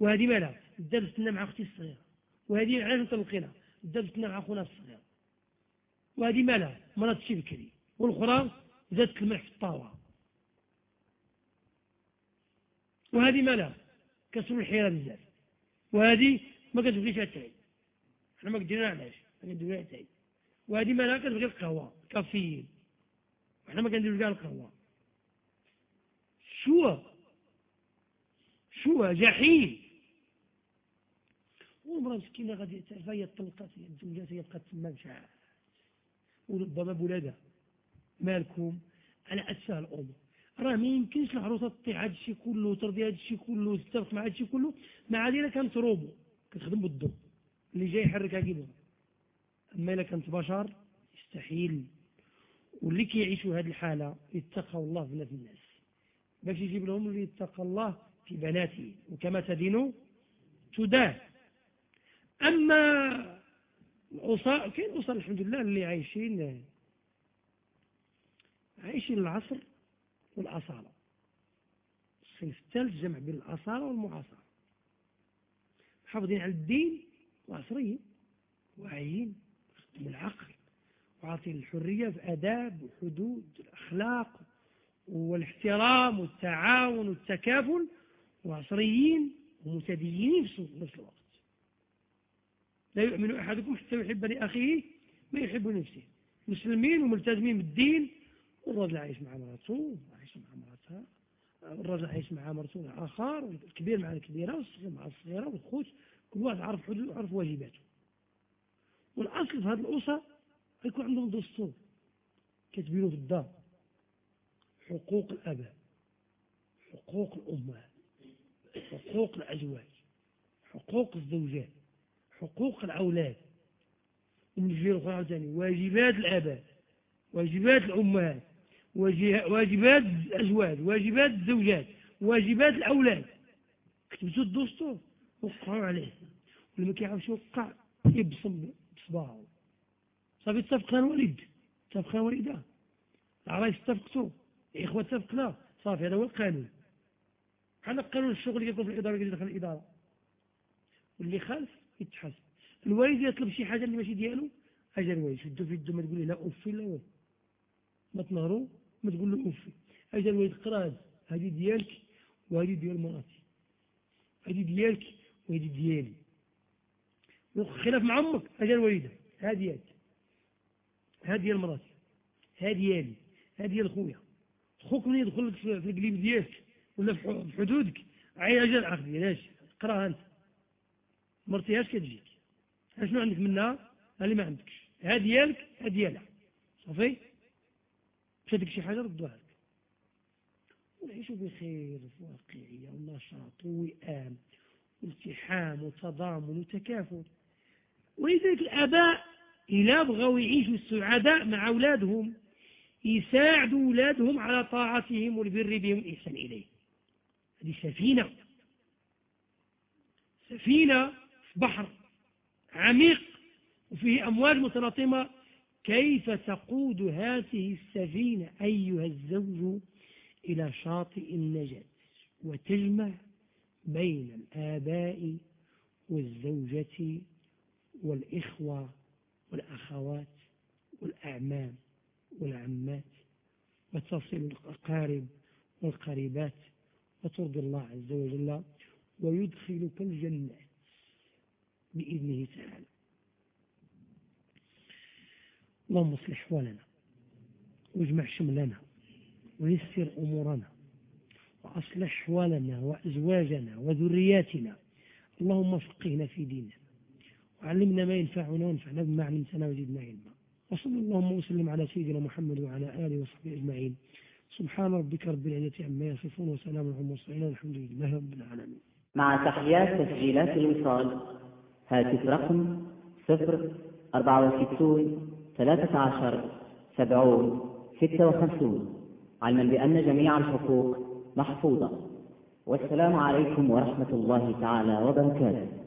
وهذه مالها درسنا مع أختي الصغيرة. وهذه علاش نطلقينها درسنا مع اخونا الصغير. وهذه مالها مرات شي بكري. والأخرى زادت الملح في الطاوة. وهذه مالها كسر الحيرة بزاف. وهذه ما كتبغيش التاي حنا ما كديرنا علاش ما كنديروا التاي وهذه مالها كتبغي القهوة كافيين وحنا ما كنديروا كاع القهوة. شو؟ شو؟ جحيم. والمرأة مسكينة غادي تعرف هي طلقات هي تزوجات هي بقات تما مشاعر وربما بولادها. مالكم؟ على أسفل الأمور راه ما يمكنش العروسة تطيع هذا الشيء كله وترضي هذا الشيء كله وتتفق مع هذا كله. مع هذه كانت روبو كتخدم بالضو اللي جاي يحركها كيبغى أما إلا كانت بشر يستحيل واللي كيعيشوا هذه الحالة يتقوا الله في الناس. باش يجيب لهم اللي يتقى الله في بناته. وكما تدين تدان أما الاسر كاين اسر الحمد لله اللي عايشين عايشين العصر والأصالة. الصنف الثالث جمع بين الأصالة والمعاصرة. محافظين على الدين وعصريين واعيين بالعقل وعاطين الحرية في أداب وحدود الأخلاق والاحترام والتعاون والتكافل وعصريين ومتدينين في نفس الوقت. لا يؤمن أحدكم حتى يحب لأخيه ما يحب لنفسه. مسلمين وملتزمين بالدين والرجل عايش مع مراته الرجل عايش مع مرته مع آخر الكبير مع الكبيرة والصغير مع الصغيرة والخوت كل واحد عرف حدود وعرف واجباته. والأصل في هذه الأسرة يكون عندهم دستور كاتبينه في الدار. حقوق الأباء حقوق الأمهات حقوق الأزواج حقوق الزوجات حقوق الأولاد. ومن الأخرى ثاني واجبات الآباء واجبات الأمهات. واجبات الأزواج واجبات الزوجات واجبات الأولاد. كتبتوا الدستور وقعوا عليه. واللي ما كيعرفش يوقع يبصم بصباعه. صافي اتفقنا الوالد اتفقنا الوالدة العرايس اتفقتوا الإخوة اتفقنا صافي هذا هو القانون. بحال قانون الشغل اللي يطلب في الإدارة اللي دخل الإدارة. واللي خالف يتحاسب. الوالد يطلب شي حاجة اللي ماشي ديالو أجل الوالد شدو في يدو ما تقول لا أوفي لا ما تنهرو. ما تقول له اوفي أجل الوالد قراز هذه ديالك وهذه ديال مراتي. هذه ديالك وهذه ديالي. خلاف مع أمك أجل الوالدة هذه يد هذه ديال مراتي هذه ديالي هذه ديال خويا. خوك من يدخل لك في القليب ديالك ولا في حدودك عين أجل عقدي علاش؟ قراها أنت. مرتي اش كتجيك. شنو عندك منها؟ اللي ما عندكش. هذه ديالك هذه ديالها. صافي؟ فاتك شي حاجة ردوها لك. ونعيشوا بخير واقعية ونشاط ووئام والتحام وتضامن وتكافل. ولذلك الآباء إلا بغوا يعيشوا السعداء مع أولادهم يساعدوا أولادهم على طاعتهم والبر بهم والإحسان إليه. هذه سفينة. سفينة في بحر عميق وفيه أمواج متلاطمة كيف تقود هذه السفينة أيها الزوج إلى شاطئ النجاة وتجمع بين الآباء والزوجة والإخوة والأخوات والأعمام والعمات وتصل الأقارب والقريبات وترضي الله عز وجل ويدخلك الجنات بإذنه تعالى. اللهم اصلح أحوالنا واجمع شملنا ويسر أمورنا وأصلح أحوالنا وأزواجنا وذرياتنا. اللهم فقهنا في ديننا وعلمنا ما ينفعنا وانفعنا بما علمتنا وزدنا علما. وصلى اللهم وسلم على سيدنا محمد وعلى آله وصحبه أجمعين. سبحان ربك رب العزة عما يصفون وسلام على المرسلين والحمد لله رب العالمين. مع تحيات تسجيلات الوصال. هاتف رقم صفر أربعة وستون ثلاثة عشر سبعون ستة وخمسون. علما بأن جميع الحقوق محفوظة. والسلام عليكم ورحمة الله تعالى وبركاته.